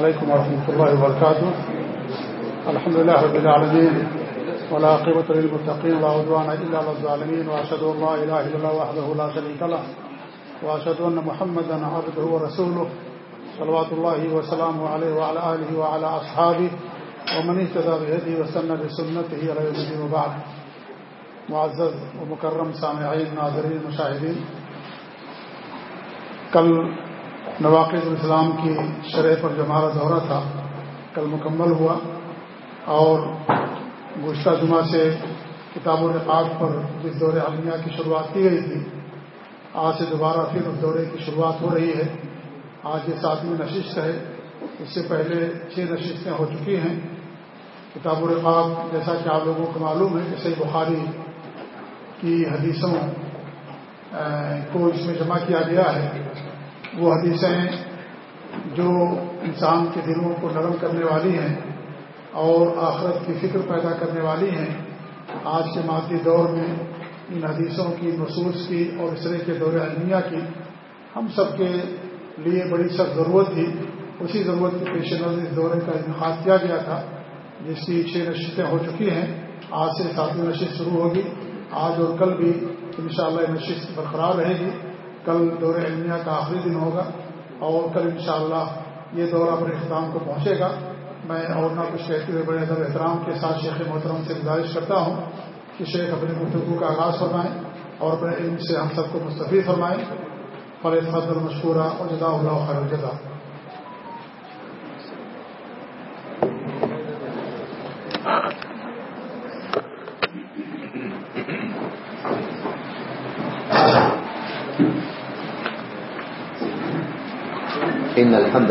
السلام عليكم ورحمة الله وبركاته. الحمد لله رب العالمين ولا عقبة للمتقين ولا عدوان إلا على الظالمين، وأشهد أن لا إله إلا الله وحده لا شريك له، وأشهد أن محمدا عبده ورسوله، صلوات الله وسلامه عليه وعلى آله وعلى أصحابه، ومن اهتدى بهديه وسن بسنته إلى يوم الدين وبعد. معزز ومكرم سامعين، ناظرين، مشاهدين، کل نواقد الاسلام کی شرح پر جو ہمارا دورہ تھا، کل مکمل ہوا اور گزشتہ جمعہ سے کتاب الرقاب پر جس دور عالمیہ کی شروعات کی گئی تھی، آج سے دوبارہ پھر اس دورے کی شروعات ہو رہی ہے۔ آج یہ ساتویں نشست ہے۔ اس سے پہلے چھ نشستیں ہو چکی ہیں۔ کتاب الرقاب جیسا کہ آپ لوگوں کو معلوم ہے، جیسے بخاری کی حدیثوں کو اس میں جمع کیا گیا ہے۔ وہ حدیثیں جو انسان کے دلوں کو نرم کرنے والی ہیں اور آخرت کی فکر پیدا کرنے والی ہیں، آج کے مادی دور میں ان حدیثوں کی مصوص کی اور اس طرح کے دور علمیہ کی ہم سب کے لیے بڑی سخت ضرورت تھی۔ اسی ضرورت کے پیش نظر اس دورے کا انتخاب کیا گیا تھا، جس کی چھ نشستیں ہو چکی ہیں۔ آج سے ساتویں نشست شروع ہوگی۔ آج اور کل بھی انشاءاللہ یہ نشست برقرار رہے گی۔ کل دور علمیہ کا آخری دن ہوگا اور کل انشاءاللہ یہ دور اپنے اختتام کو پہنچے گا۔ میں اور نہ کچھ کہتے ہوئے بڑے ادب احترام کے ساتھ شیخ محترم سے گزارش کرتا ہوں کہ شیخ اپنے گفتگو کا آغاز فرمائیں اور اپنے علم سے ہم سب کو مستفید فرمائیں۔ فلح فضل مشکورہ اور جدا اللہ خیر جدا إن الحمد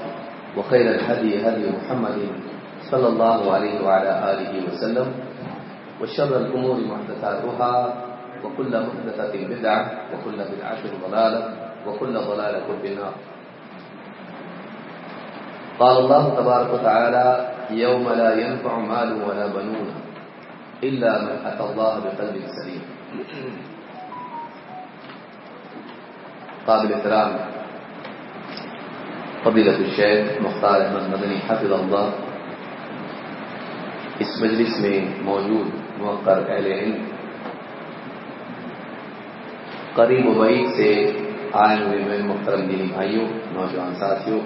وخير الهدي هدي محمد صلى الله عليه وعلى آله وسلم وشر الأمور محدثاتها وكل محدثة بدعة وكل بدعة ضلالة وكل ضلالة في النار. قال الله تبارك وتعالى يوم لا ينفع مال ولا بنون إلا من أتى الله بقلب سليم. قابل احترام فضیلت الشیخ مختار احمد مدنی حفظ اللہ اس مجلس میں موجود موقر اہل علم قریب و بعید سے آئے ہوئے میں محترم دینی بھائیوں، نوجوان ساتھیوں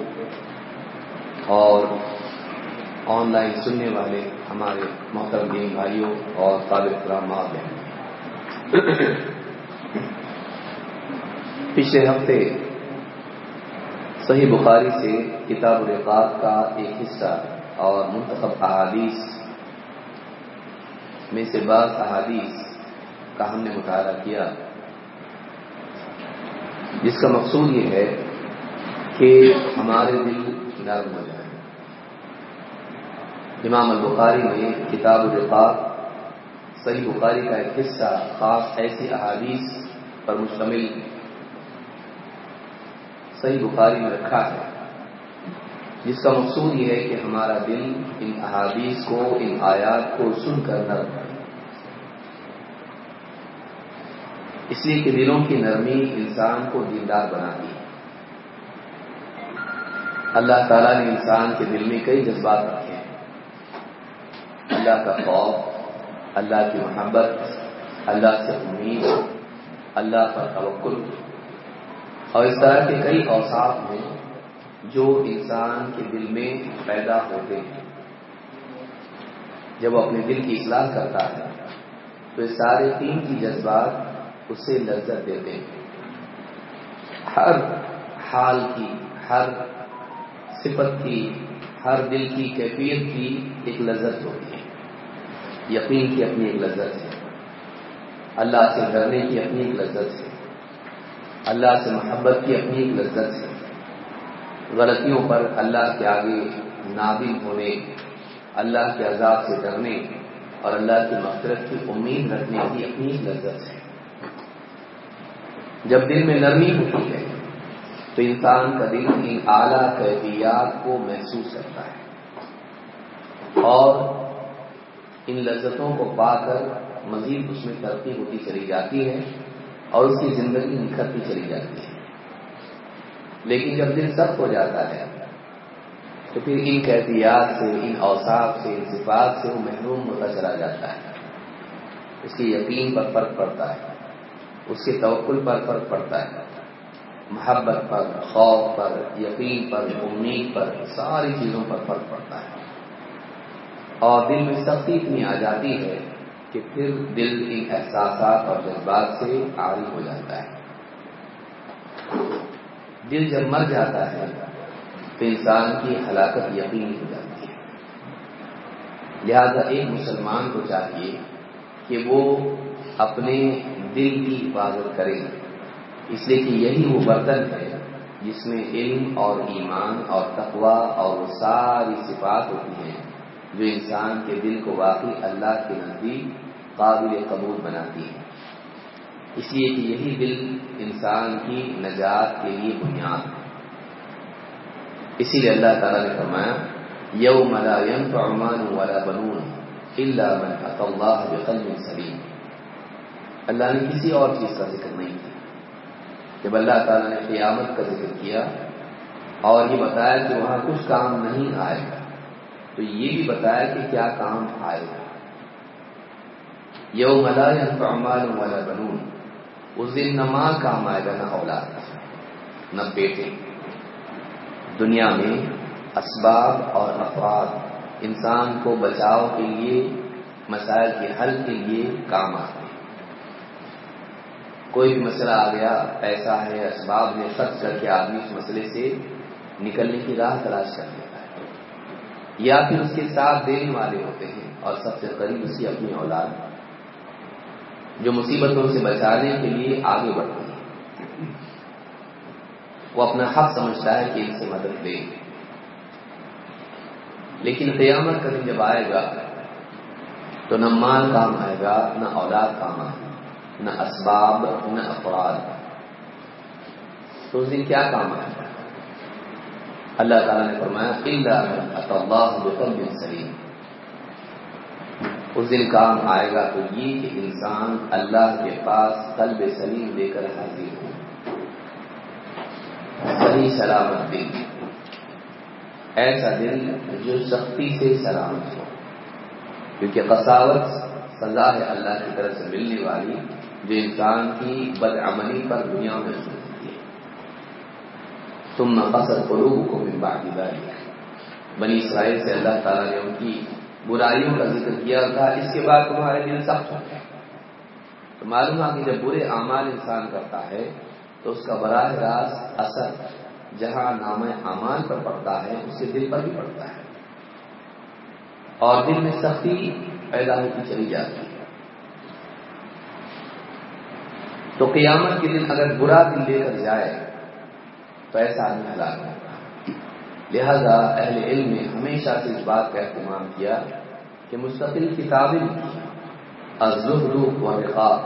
اور آن لائن سننے والے ہمارے محترم دینی بھائیوں اور قابل احترام ماں پچھلے ہفتے صحیح بخاری سے کتاب الرقاب کا ایک حصہ اور منتخب احادیث میں سے بعض احادیث کا ہم نے مطالعہ کیا۔ جس کا مقصود یہ ہے کہ ہمارے دل نرم ہو جائے امام البخاری نے کتاب الرقاب صحیح بخاری کا ایک حصہ، خاص ایسی احادیث پر مشتمل صحیح بخاری میں رکھا ہے۔ جس کا مقصود یہ ہے کہ ہمارا دل ان احادیث کو، ان آیات کو سن کر نرم کرے۔ اس لیے کہ دلوں کی نرمی انسان کو دیندار بناتی ہے۔ اللہ تعالیٰ نے انسان کے دل میں کئی جذبات رکھے ہیں۔ اللہ کا خوف، اللہ کی محبت، اللہ سے امید، اللہ پر توکل۔ اور اس طرح کے کئی اوساف ہیں جو انسان کے دل میں پیدا ہوتے ہیں۔ جب وہ اپنے دل کی اصلاح کرتا ہے، تو یہ سارے تین کی جذبات اسے لذت دیتے ہیں۔ ہر حال کی، ہر صفت کی، ہر دل کی کیفیت کی ایک لذت ہوتی ہے۔ یقین کی اپنی ایک لذت ہے۔ اللہ سے ڈرنے کی اپنی ایک لذت ہے۔ اللہ سے محبت کی اپنی ایک لذت ہے۔ غلطیوں پر اللہ کے آگے نادم ہونے، اللہ کے عذاب سے ڈرنے اور اللہ کی مغفرت کی امید رکھنے کی اپنی لذت ہے۔ جب دل میں نرمی ہوتی ہے تو انسان کا دل ان اعلیٰ کیفیات کو محسوس کرتا ہے اور ان لذتوں کو پا کر مزید اس میں ترقی ہوتی چلی جاتی ہے۔ اور اس کی زندگی نکھرتی چلی جاتی ہے۔ لیکن جب دل سخت ہو جاتا ہے، تو پھر ان کیفیات سے، ان اوساف سے، ان صفات سے وہ محروم ہوتا چلا جاتا ہے۔ اس کی یقین پر فرق پڑتا ہے۔ اس کے توقل پر فرق پڑتا ہے۔ محبت پر، خوف پر، یقین پر، امید پر، ساری چیزوں پر فرق پڑتا ہے۔ اور دل میں سختی اتنی آ جاتی ہے کہ پھر دل ان احساسات اور جذبات سے عاری ہو جاتا ہے۔ دل جب مر جاتا ہے تو انسان کی ہلاکت یقین ہو جاتی ہے۔ لہذا ایک مسلمان کو چاہیے کہ وہ اپنے دل کی حفاظت کرے۔ اس لیے کہ یہی وہ برتن ہے جس میں علم اور ایمان اور تقوا اور وہ ساری صفات ہوتی ہیں، جو انسان کے دل کو واقعی اللہ کے نزدیک قابل قبول بناتی ہے اس لیے کہ یہی دل انسان کی نجات کے لیے بنیاد ہے۔ اسی لیے اللہ تعالیٰ نے فرمایا یو ملا یم تو امان والا بنون اللہ اللہ بقلب سلیم۔ اللہ نے کسی اور چیز کا ذکر نہیں کیا۔ جب اللہ تعالیٰ نے قیامت کا ذکر کیا اور یہ بتایا کہ وہاں کچھ کام نہیں آئے گا، تو یہ بھی بتایا کہ کیا کام آئے گا۔ یو ملا امال والا بنون. اس دن نہ ماں کام آئے گا نہ اولاد نہ بیٹے۔ دنیا میں اسباب اور افراد، انسان کو بچاؤ کے لیے، مسائل کے حل کے لیے کام آتے ہیں۔ کوئی بھی مسئلہ آ گیا ایسا ہے، اسباب نے خرچ کر کے آدمی اس مسئلے سے نکلنے کی راہ تلاش کر لیتا ہے۔ یا پھر اس کے ساتھ دینے والے ہوتے ہیں اور سب سے قریب اس کی اپنی اولاد جو مصیبتوں سے بچانے کے لیے آگے بڑھتی ہے۔ وہ اپنا حق سمجھتا ہے کہ ان سے مدد لے۔ لیکن قیامت کا دن جب آئے گا، تو نہ مال کام آئے گا، نہ اولاد کام آئے گا، نہ اسباب، نہ افراد۔ تو اس دن کیا کام آئے گا؟ اللہ تعالیٰ نے فرمایا اللہ سلیم اس دن کام آئے گا تو یہ کہ انسان اللہ کے پاس قلب سلیم لے کر حاضر ہو۔ صحیح سلامت دل۔ ایسا دل جو سختی سے سلامت ہو۔ کیونکہ قصاوت سزا ہے اللہ کی طرف سے ملنے والی جو انسان کی بدعملی پر دنیا میں سنتی ہے۔ تم نہ قصر قلوب کو بھی باقی داری بنی اسرائیل سے اللہ تعالیٰ نے ان کی برائیوں کا ذکر کیا تھا، اس کے بعد تمہارے دل سخت ہو گئے۔ تو معلوم ہے کہ جب برے اعمال انسان کرتا ہے، تو اس کا براہ راست اثر جہاں نام امان پر پڑتا ہے اس کے دل پر بھی پڑتا ہے۔ اور دل میں سختی پیدا ہوتی چلی جاتی ہے۔ تو قیامت کے دن اگر برا دل لے کر جائے، تو ایسا آدمی ہلاک ہوگا لہذا اہل علم نے ہمیشہ سے اس بات کا اہتمام کیا کہ مستقل کتابیں ازہر و رقاب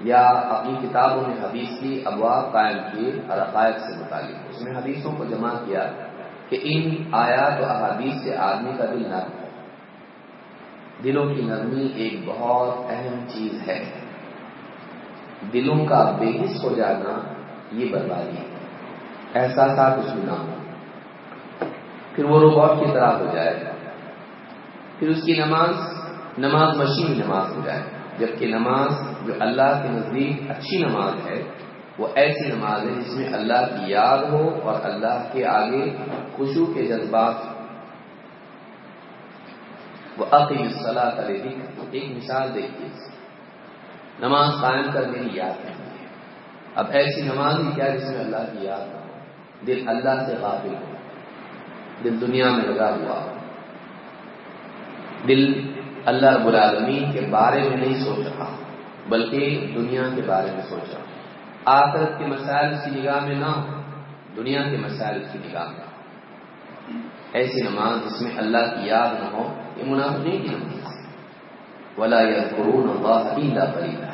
یا اپنی کتابوں میں حدیث کی ابواب قائم کیے اور عقائد سے متعلق۔ اس میں حدیثوں کو جمع کیا کہ ان آیات و احادیث سے آدمی کا دل نرم ہو دلوں کی نرمی ایک بہت اہم چیز ہے۔ دلوں کا بے حص ہو جانا یہ بربادی ہے۔ احساسات اس میں نہ ہو پھر وہ روبوٹ کی طرح ہو جائے پھر اس کی نماز نماز مشین نماز ہو جائے۔ جبکہ نماز جو اللہ کے نزدیک اچھی نماز ہے، وہ ایسی نماز ہے جس میں اللہ کی یاد ہو اور اللہ کے آگے خوشو کے جذبات وہ عقیل صلاح کرے ایک مثال دیکھیے۔ نماز قائم کرنے کی یاد کرنی ہے اب ایسی نماز ہی کیا جس میں اللہ کی یاد ہو۔ دل اللہ سے غافل ہو۔ دل دنیا میں لگا ہوا دل اللہ رب العالمین کے بارے میں نہیں سوچ رہا، بلکہ دنیا کے بارے میں سوچ رہا۔ آخرت کے مسائل کی نگاہ میں نہ ہو دنیا کے مسائل کی نگاہ میں۔ ایسی نماز جس میں اللہ کی یاد نہ ہو، یہ منافقین کی نماز ولا یا قرون اللہ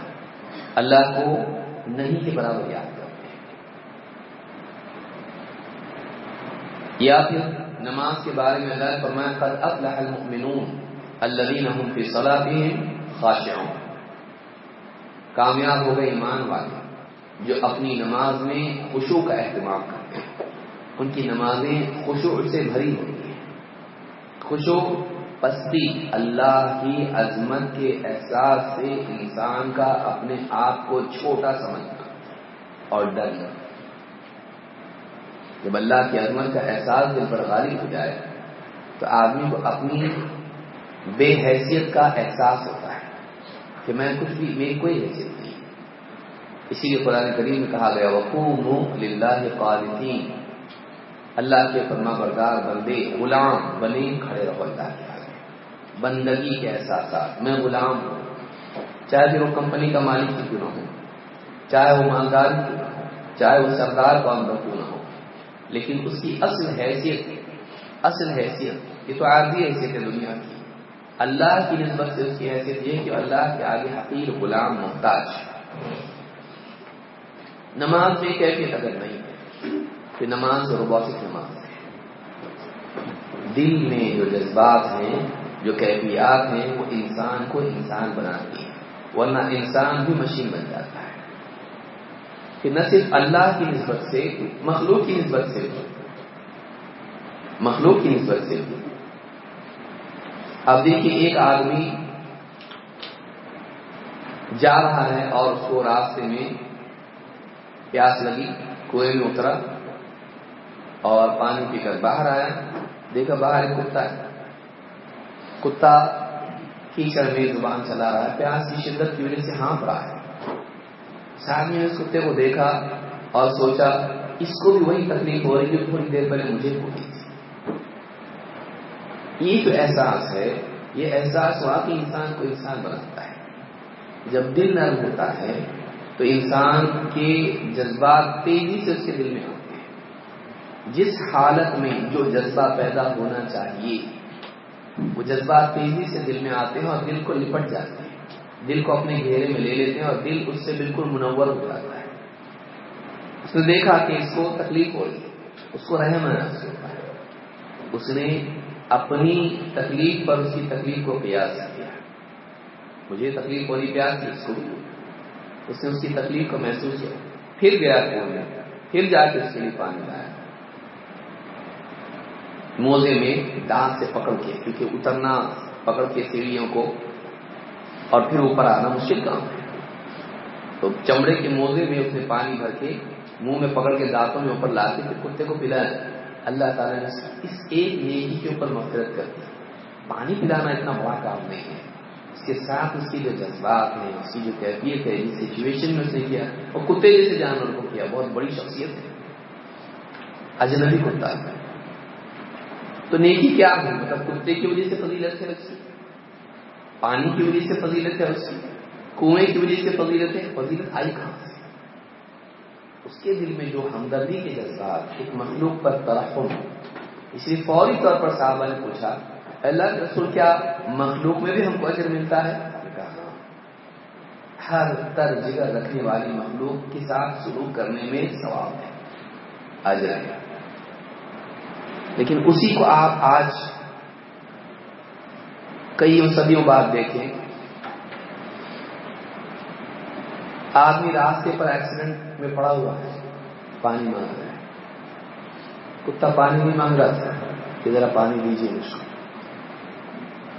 اللہ کو نہیں کے برابر یاد کرتے۔ یا پھر نماز کے بارے میں اللہ فرمایا، قد افلح المؤمنون الذين هم في صلاتهم خاشعون۔ کامیاب ہو گئے ایمان والے جو اپنی نماز میں خوشو کا اہتمام کرتے ہیں۔ ان کی نمازیں خوشو سے بھری ہوتی ہیں۔ خوشو پستی، اللہ کی عظمت کے احساس سے انسان کا اپنے آپ کو چھوٹا سمجھنا اور ڈرنا جب اللہ کی عظمت کا احساس دل پر غالب ہو جائے، تو آدمی کو اپنی بے حیثیت کا احساس ہوتا ہے کہ میں کچھ بھی، میری کوئی حیثیت نہیں۔ اسی لیے قرآن کریم میں کہا گیا وقوم للہ قالدین اللہ کے فرما بردار بندے، غلام، بنے، کھڑے رہو، اللہ کے آگے بندگی کے احساسات، میں غلام ہوں۔ چاہے پھر وہ کمپنی کا مالک کیوں نہ ہو، چاہے وہ مالدار کیوں نہ ہو، چاہے وہ سردار کا اندر کیوں لیکن اس کی اصل حیثیت اصل حیثیت. یہ تو عادی حیثیت ہے دنیا کی. اللہ کی نسبت سے اس کی حیثیت یہ کہ اللہ کے آگے حقیر غلام محتاج. نماز میں کیفیت اگر نہیں ہے کہ نماز روبوٹک نماز. دل میں جو جذبات ہیں، جو کیفیات ہیں، وہ انسان کو انسان بناتی ہے ورنہ انسان بھی مشین بن جاتا ہے. کہ نہ صرف اللہ کی نسبت سے، مخلوق کی نسبت سے، مخلوق کی نسبت سے۔ اب دیکھیے، ایک آدمی جا رہا ہے اور اس کو راستے میں پیاس لگی کنویں میں اترا اور پانی پی کر باہر آیا۔ دیکھا، باہر ایک کتا ہے۔ کتا کیچڑ میں زبان چلا رہا ہے، پیاس کی شدت کی وجہ سے ہانپ رہا ہے۔ شادی نے اس کتے کو دیکھا اور سوچا، اس کو بھی وہی تکلیف ہو رہی ہے، تھوڑی دیر پہلے مجھے ہو رہی تھی یہ جو احساس ہے، یہ احساس واقعی انسان کو انسان بناتا ہے۔ جب دل نرم ہوتا ہے، تو انسان کے جذبات تیزی سے اس کے دل میں آتے ہیں۔ جس حالت میں جو جذبہ پیدا ہونا چاہیے، وہ جذبات تیزی سے دل میں آتے ہیں اور دل کو لپٹ جاتے ہیں۔ دل کو اپنے گھیرے میں لے لیتے ہیں اور دل اس سے بالکل منور ہو جاتا ہے۔ اس نے دیکھا کہ اس کو تکلیف ہو رہی ہے، اس کو رحم محسوس ہوتا ہے۔ اس نے اپنی تکلیف پر اس کی تکلیف کو پیاس کیا۔ مجھے تکلیف ہو رہی پیاس کی اس کو اس نے اس کی تکلیف کو محسوس کیا۔ پھر گیا کنویں میں پھر جا کے اس کے لیے پانی لایا۔ موزے میں دانت سے پکڑ کے، کیونکہ اترنا، پکڑ کے سیڑھیوں کو اور پھر اوپر آنا مشکل کام ہے۔ تو چمڑے کے موزے میں اس نے پانی بھر کے منہ میں پکڑ کے دانتوں میں اوپر لا کے پھر کتے کو پلایا اللہ تعالیٰ نے اس ایک نیکی کے اوپر مفرت کر دی۔ پانی پلانا اتنا بڑا کام نہیں ہے۔ اس کے ساتھ اس کی جو جذبات ہیں، اس کی جو کیفیت ہے جس سچویشن میں اس نے کیا، اور کتے جیسے جانور کو کیا، بہت بڑی شخصیت ہے۔ اجنبی کتا ہے۔ تو نیکی کیا ہے؟ مطلب کتے کی وجہ سے فضیلت ہے۔ اس کی پانی کی وجہ سے فضیلت ہے اس کی، کنویں کی وجہ سے فضیلت ہے، فضیلت آئی کہاں سے؟ اس کے دل میں جو ہمدردی کے جذبات، ایک مخلوق پر ترحم اس لیے فوری طور پر صاحبہ نے پوچھا اللہ رسول، کیا مخلوق میں بھی ہم کو اجر ملتا ہے؟ ہاں۔ ہر تر جگہ رکھنے والی مخلوق کے ساتھ سلوک کرنے میں ثواب ہے، اجر ہے۔ لیکن اسی کو آپ آج کئی صدیوں بعد دیکھیں۔ آدمی راستے پر ایکسیڈنٹ میں پڑا ہوا ہے، پانی مانگ رہا ہے۔ کتا پانی نہیں مانگ رہا تھا، کہ ذرا پانی دیجیے اس کو۔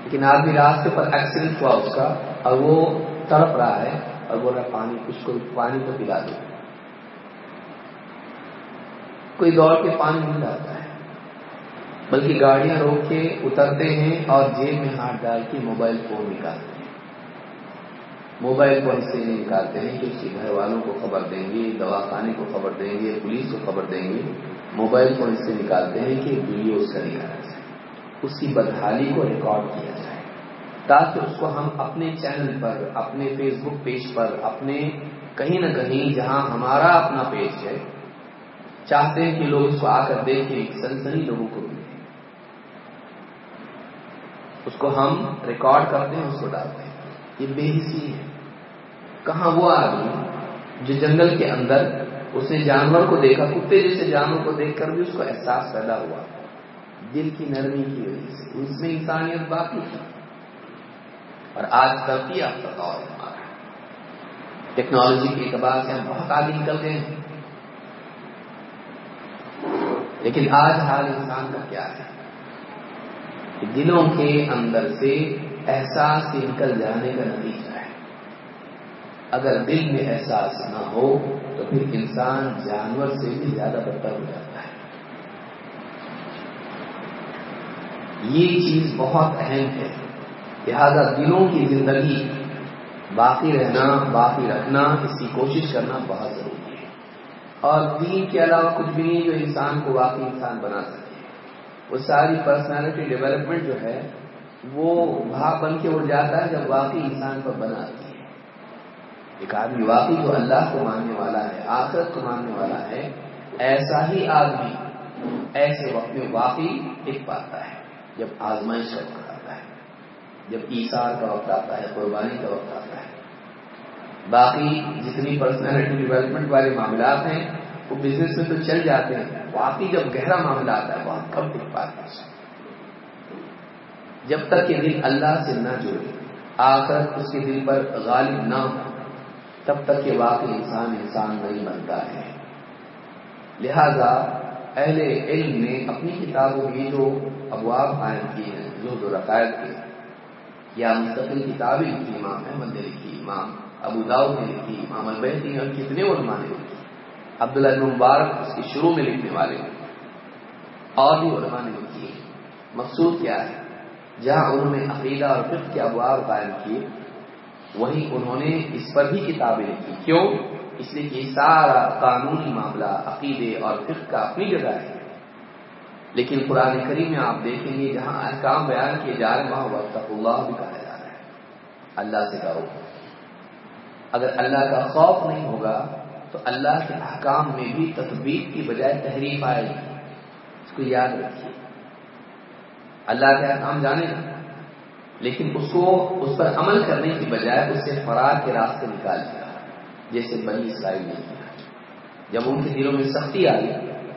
لیکن آدمی راستے پر ایکسیڈنٹ ہوا اس کا، اور وہ تڑپ رہا ہے، اور بول رہا پانی، اس کو پانی تو پلا دو۔ کوئی دوڑ کے پانی نہیں لاتا ہے۔ بلکہ گاڑیاں روک کے اترتے ہیں اور جیب میں ہاتھ ڈال کے موبائل فون نکالتے ہیں۔ موبائل فون سے نکالتے ہیں کہ اس کے گھر والوں کو خبر دیں گے، دواخانے کو خبر دیں گے، پولیس کو خبر دیں گے۔ موبائل فون سے نکالتے ہیں کہ ویڈیو اس کا نکالا جائے اس کی بدحالی کو ریکارڈ کیا جائے۔ تاکہ اس کو ہم اپنے چینل پر، اپنے فیس بک پیج پر، اپنے کہیں نہ کہیں جہاں ہمارا اپنا پیج ہے، چاہتے ہیں کہ لوگ اس کو آ کر دیکھیں سنسنی لوگوں کو اس کو ہم ریکارڈ کرتے ہیں اس کو ڈالتے ہیں یہ بے حسی ہے۔ کہاں وہ آدمی جو جنگل کے اندر اس نے جانور کو دیکھا، کتے جیسے جانور کو دیکھ کر بھی اس کو احساس پیدا ہوا۔ دل کی نرمی کی وجہ سے۔ اس میں انسانیت باقی تھی۔ اور آج ترقی آپ کا دور ہے ہمارا۔ ٹیکنالوجی کے اعتبار سے ہم بہت آگے نکل گئے ہیں۔ لیکن آج حال انسان کا کیا ہے؟ دلوں کے اندر سے احساس کے نکل جانے کا نتیجہ ہے۔ اگر دل میں احساس نہ ہو تو پھر انسان جانور سے بھی زیادہ بدتر ہو جاتا ہے۔ یہ چیز بہت اہم ہے۔ لہذا دلوں کی زندگی، باقی رہنا، باقی رکھنا، اس کی کوشش کرنا بہت ضروری ہے۔ اور دین کے علاوہ کچھ بھی نہیں جو انسان کو واقعی انسان بنا سکے وہ ساری پرسنالٹی ڈیولپمنٹ جو ہے، وہ بھاگ بن کے اڑ جاتا ہے جب واقعی انسان پر بناتی ہے۔ ایک آدمی واقعی جو اللہ کو ماننے والا ہے، آخرت کو ماننے والا ہے، ایسا ہی آدمی ایسے وقت میں واقعی ٹک پاتا ہے، جب آزمائش کا وقت آتا ہے، جب ایسار کا وقت آتا ہے، قربانی کا وقت آتا ہے۔ باقی جتنی پرسنالٹی ڈیولپمنٹ والے معاملات ہیں وہ بزنس میں تو چل جاتے ہیں، واقعی جب گہرا معاملہ آتا ہے، بہت کم ٹک پاتے ہیں جب تک کہ دل اللہ سے نہ جڑے آخر اس کے دل پر غالب نہ ہو، تب تک کہ واقعی انسان انسان نہیں بنتا ہے۔ لہذا اہل علم نے اپنی کتابوں کی جو ابواب قائم کی ہیں جو دو رقائد کے، یا مستقل کتابیں لکھی، امام احمد نے لکھی، امام ابو داؤد نے لکھی، امام البحتی اور کتنے علماء نے لکھی۔ عبداللہ بن مبارک اس کی شروع میں لکھنے والے اور بھی علماء نے لکھی ہے مقصود کیا ہے؟ جہاں انہوں نے عقیدہ اور فقہ کے ابواب قائم کیے، وہیں انہوں نے اس پر بھی کتابیں لکھی۔ کیوں؟ اس لیے کہ سارا قانونی معاملہ عقیدے اور فقہ کا اپنی جگہ ہے۔ لیکن قرآن کریم میں آپ دیکھیں گے جہاں احکام بیان کیے جا رہے وہاں وقت اللہ بھی کہا جا رہا ہے۔ اللہ سے کرو اگر اللہ کا خوف نہیں ہوگا تو اللہ کے احکام میں بھی تطبیق کی بجائے تحریف آئے گی۔ اس کو یاد رکھیے۔ اللہ کے احکام جانے لیکن اس کو اس پر عمل کرنے کی بجائے اس سے فرار کے راستے نکال دیا۔ جیسے بنی اسرائیل نے کیا۔ جب ان کے دلوں میں سختی آئی،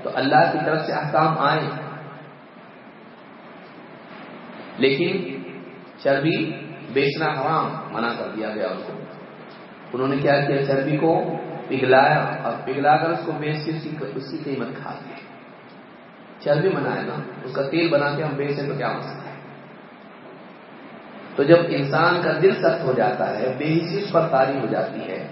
تو اللہ کی طرف سے احکام آئے۔ لیکن چربی بیچنا حرام، منع کر دیا گیا ان کو۔ انہوں نے کیا کیا؟ چربی کو پگھلایا اور پگھلا کر اس کو بیچ کے اس کی قیمت کھا دی چربی منع ہے نا، اس کا تیل بنا کے ہم بیچیں تو کیا مسئلہ ہے؟ تو جب انسان کا دل سخت ہو جاتا ہے، بے حسی پر تاری ہو جاتی ہے،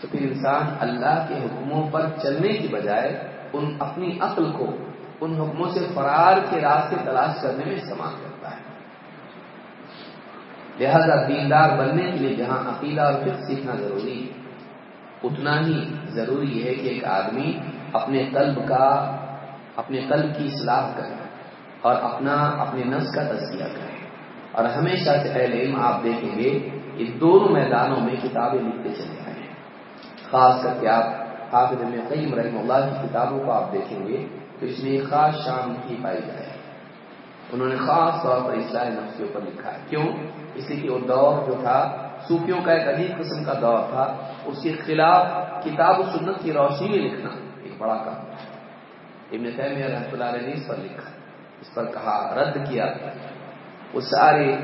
تو پھر انسان اللہ کے حکموں پر چلنے کی بجائے ان اپنی عقل کو ان حکموں سے فرار کے راستے تلاش کرنے میں استعمال کرتا ہے۔ لہذا دیندار بننے کے لیے جہاں عقیدہ اور فکر سیکھنا ضروری ہے۔ اتنا ہی ضروری ہے کہ ایک آدمی اپنے قلب کا، اپنے قلب کی اصلاح کرے اور اپنا، اپنے نفس کا تجزیہ کرے۔ اور ہمیشہ سے اہل علم آپ دیکھیں گے کہ دونوں میدانوں میں کتابیں لکھتے چلے آئے ہیں۔ خاص کر کے آپ، حافظ میں قیم رحم اللہ کی کتابوں کو آپ دیکھیں گے تو اس میں خاص شام کی پائی جائے۔ انہوں نے خاص طور پر اصلاح نفس کے اوپر لکھا ہے۔ کیوں؟ اس لیے کہ وہ دور جو تھا صوفیوں کا ایک عجیب قسم کا دور تھا۔ اس کے خلاف کتاب و سنت کی روشنی میں لکھنا ایک بڑا کام ابن تیمیہ رحمۃ اللہ علیہ نے اس پر لکھا، اس پر کہا، رد کیا۔ وہ سارے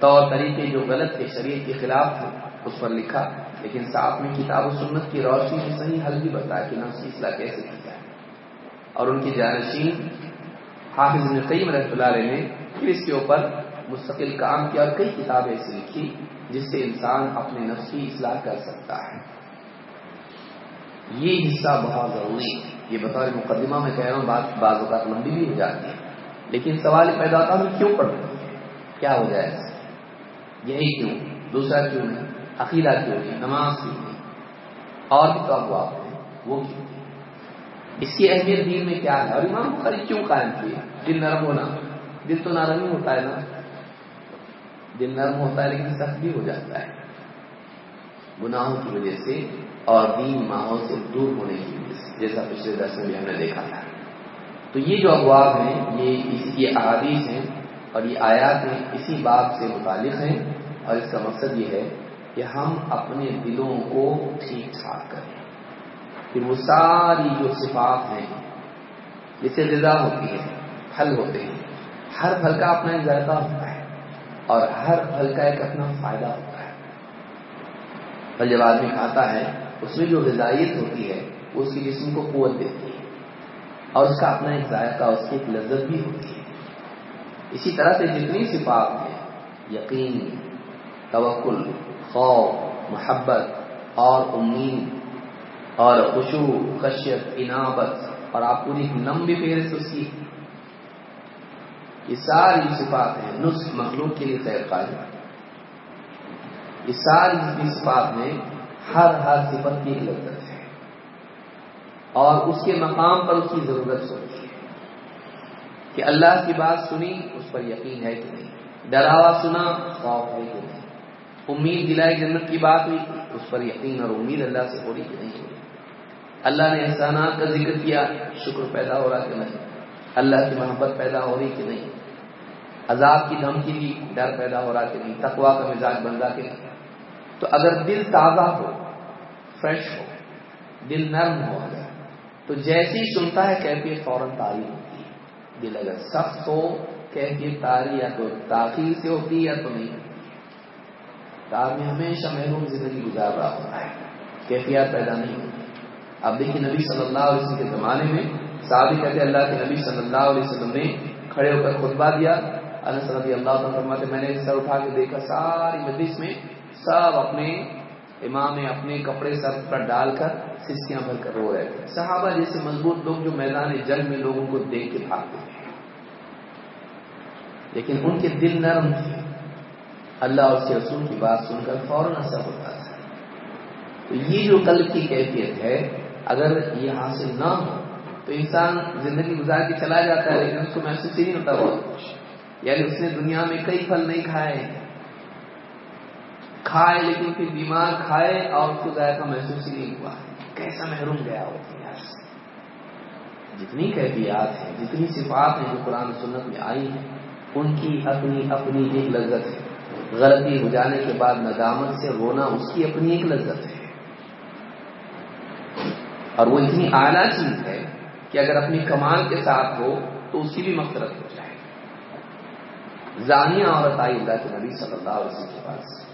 طور طریقے جو غلط تھے، شریعت کے خلاف تھے، اس پر لکھا۔ لیکن ساتھ میں کتاب و سنت کی روشنی میں صحیح حل بھی بتایا کہ نفس اصلاح کیسے کی جائے اور ان کی جانشین حافظ قیم رحمۃ اللہ علیہ نے پھر اس کے اوپر مستقل کام کیا اور کئی کتابیں ایسی لکھی۔ جس سے انسان اپنے نفس کی اصلاح کر سکتا ہے۔ یہ حصہ بہت ضروری ہے۔ یہ بطور مقدمہ میں کہہ رہا ہوں، بات بعض اوقات لمبی بھی ہو جاتی ہے۔ لیکن سوال پیدا ہوتا ہے کیوں پڑھتے ہیں؟ کیا ہو جائے اس یہی کیوں؟ دوسرا کیوں نہیں؟ عقیدہ کیوں نہیں؟ نماز کیوں نہیں؟ اور بھی تو ابواب ہیں، وہ کیوں؟ اس کی اہمیت دین میں کیا ہے؟ اور امام بخاری کیوں قائم کیے؟ دل نرم ہونا دل تو نرم ہی ہوتا ہے نا۔ دل نرم ہوتا ہے لیکن سخت بھی ہو جاتا ہے۔ گناہوں کی وجہ سے اور دین ماحول سے دور ہونے کی وجہ سے، جیسا پچھلے درس میں بھی ہم نے دیکھا تھا۔ تو یہ جو ابواب ہیں، یہ اس کی احادیث ہیں اور یہ آیات ہیں، اسی بات سے متعلق ہیں۔ اور اس کا مقصد یہ ہے کہ ہم اپنے دلوں کو ٹھیک ٹھاک کریں۔ پھر وہ ساری جو صفات ہیں، جسے غذا ہوتی ہے، پھل ہوتے ہیں، ہر پھل کا اپنا ایک ذائقہ ہوتا ہے۔ اور ہر پھل کا ایک اپنا فائدہ ہوتا ہے۔ پھل جب آدمی کھاتا ہے، اس میں جو غذائیت ہوتی ہے، وہ اس کے جسم کو قوت دیتی ہے۔ اور اس کا اپنا ایک ذائقہ، اس کی ایک لذت بھی ہوتی ہے۔ اسی طرح سے جتنی صفات ہیں، یقین، توکل، خوف، محبت اور امید اور خوشو خشیت، انابت، اور آپ پوری لمبی فہرست اس کی یہ ساری صفات ہیں نسخ مخلوق کے لیے خیر خواہ یہ ساری صفات میں ہر ہر صفت کی لذت ہے۔ اور اس کے مقام پر اس کی ضرورت ہوتی ہے کہ اللہ کی بات سنی، اس پر یقین ہے کہ نہیں۔ ڈراوا سنا، خوف ہے کہ نہیں۔ امید دلائی جنت کی بات ہوئی، اس پر یقین اور امید اللہ سے ہو رہی کہ نہیں ہو رہی اللہ نے احسانات کا ذکر کیا، شکر پیدا ہو رہا کہ نہیں۔ اللہ کی محبت پیدا ہو رہی کہ نہیں۔ عذاب کی دھمکی بھی ڈر پیدا ہو رہا کہ نہیں تقوا کا مزاج بن رہا کہ نہیں۔ تو اگر دل تازہ ہو فریش ہو، دل نرم ہو اگر، تو جیسی سنتا ہے کیفیت فوراً تاری ہوتی ہے۔ دل اگر سخت ہو کیفیت تاری یا تو تاخیر سے ہوتی ہے یا تو نہیں آدمی ہمیشہ محروم زندگی گزار رہا ہوتا ہے۔ کیفیات پیدا نہیں ہوتی۔ اب دیکھیے، نبی صلی اللہ علیہ وسلم کے زمانے میں صحابی کہتے اللہ کے نبی صلی اللہ علیہ وسلم نے کھڑے ہو کر خطبہ دیا۔ انس رضی اللہ تعالیٰ فرماتے میں نے سر اٹھا کے دیکھا، ساری مجلس میں سب اپنے امام اپنے کپڑے سر پر ڈال کر سسکیاں بھر کر رو رہے تھے۔ صحابہ جیسے مضبوط لوگ جو میدان جنگ میں لوگوں کو دیکھ کے بھاگتے تھے۔ لیکن ان کے دل نرم تھے۔ اللہ اور اس کے رسول کی بات سن کر فوراً اثر ہوتا تھا۔ تو یہ جو قلب کی کیفیت ہے، اگر یہ حاصل نہ ہو، تو انسان زندگی گزار کے چلا جاتا ہے، لیکن اس کو محسوس ہی نہیں ہوتا۔ بہت کچھ یعنی اس نے دنیا میں کئی پھل نہیں کھائے۔ کھائے لیکن پھر بیمار کھائے اور اس کو ذائقہ محسوس ہی نہیں ہوا۔ کیسا محروم گیا ہو جتنی کیفیات ہیں، جتنی صفات ہیں جو قرآن سنت میں آئی ہیں، ان کی اپنی اپنی ایک لذت ہے۔ غلطی ہو جانے کے بعد ندامت سے رونا اس کی اپنی ایک لذت ہے۔ اور وہ اتنی اعلیٰ چیز ہے کہ اگر اپنی کمال کے ساتھ ہو تو اس کی بھی مفرت ہو جائے۔ زانیہ عورت آئی اللہ کے نبی صلی اللہ علیہ وسلم کے پاس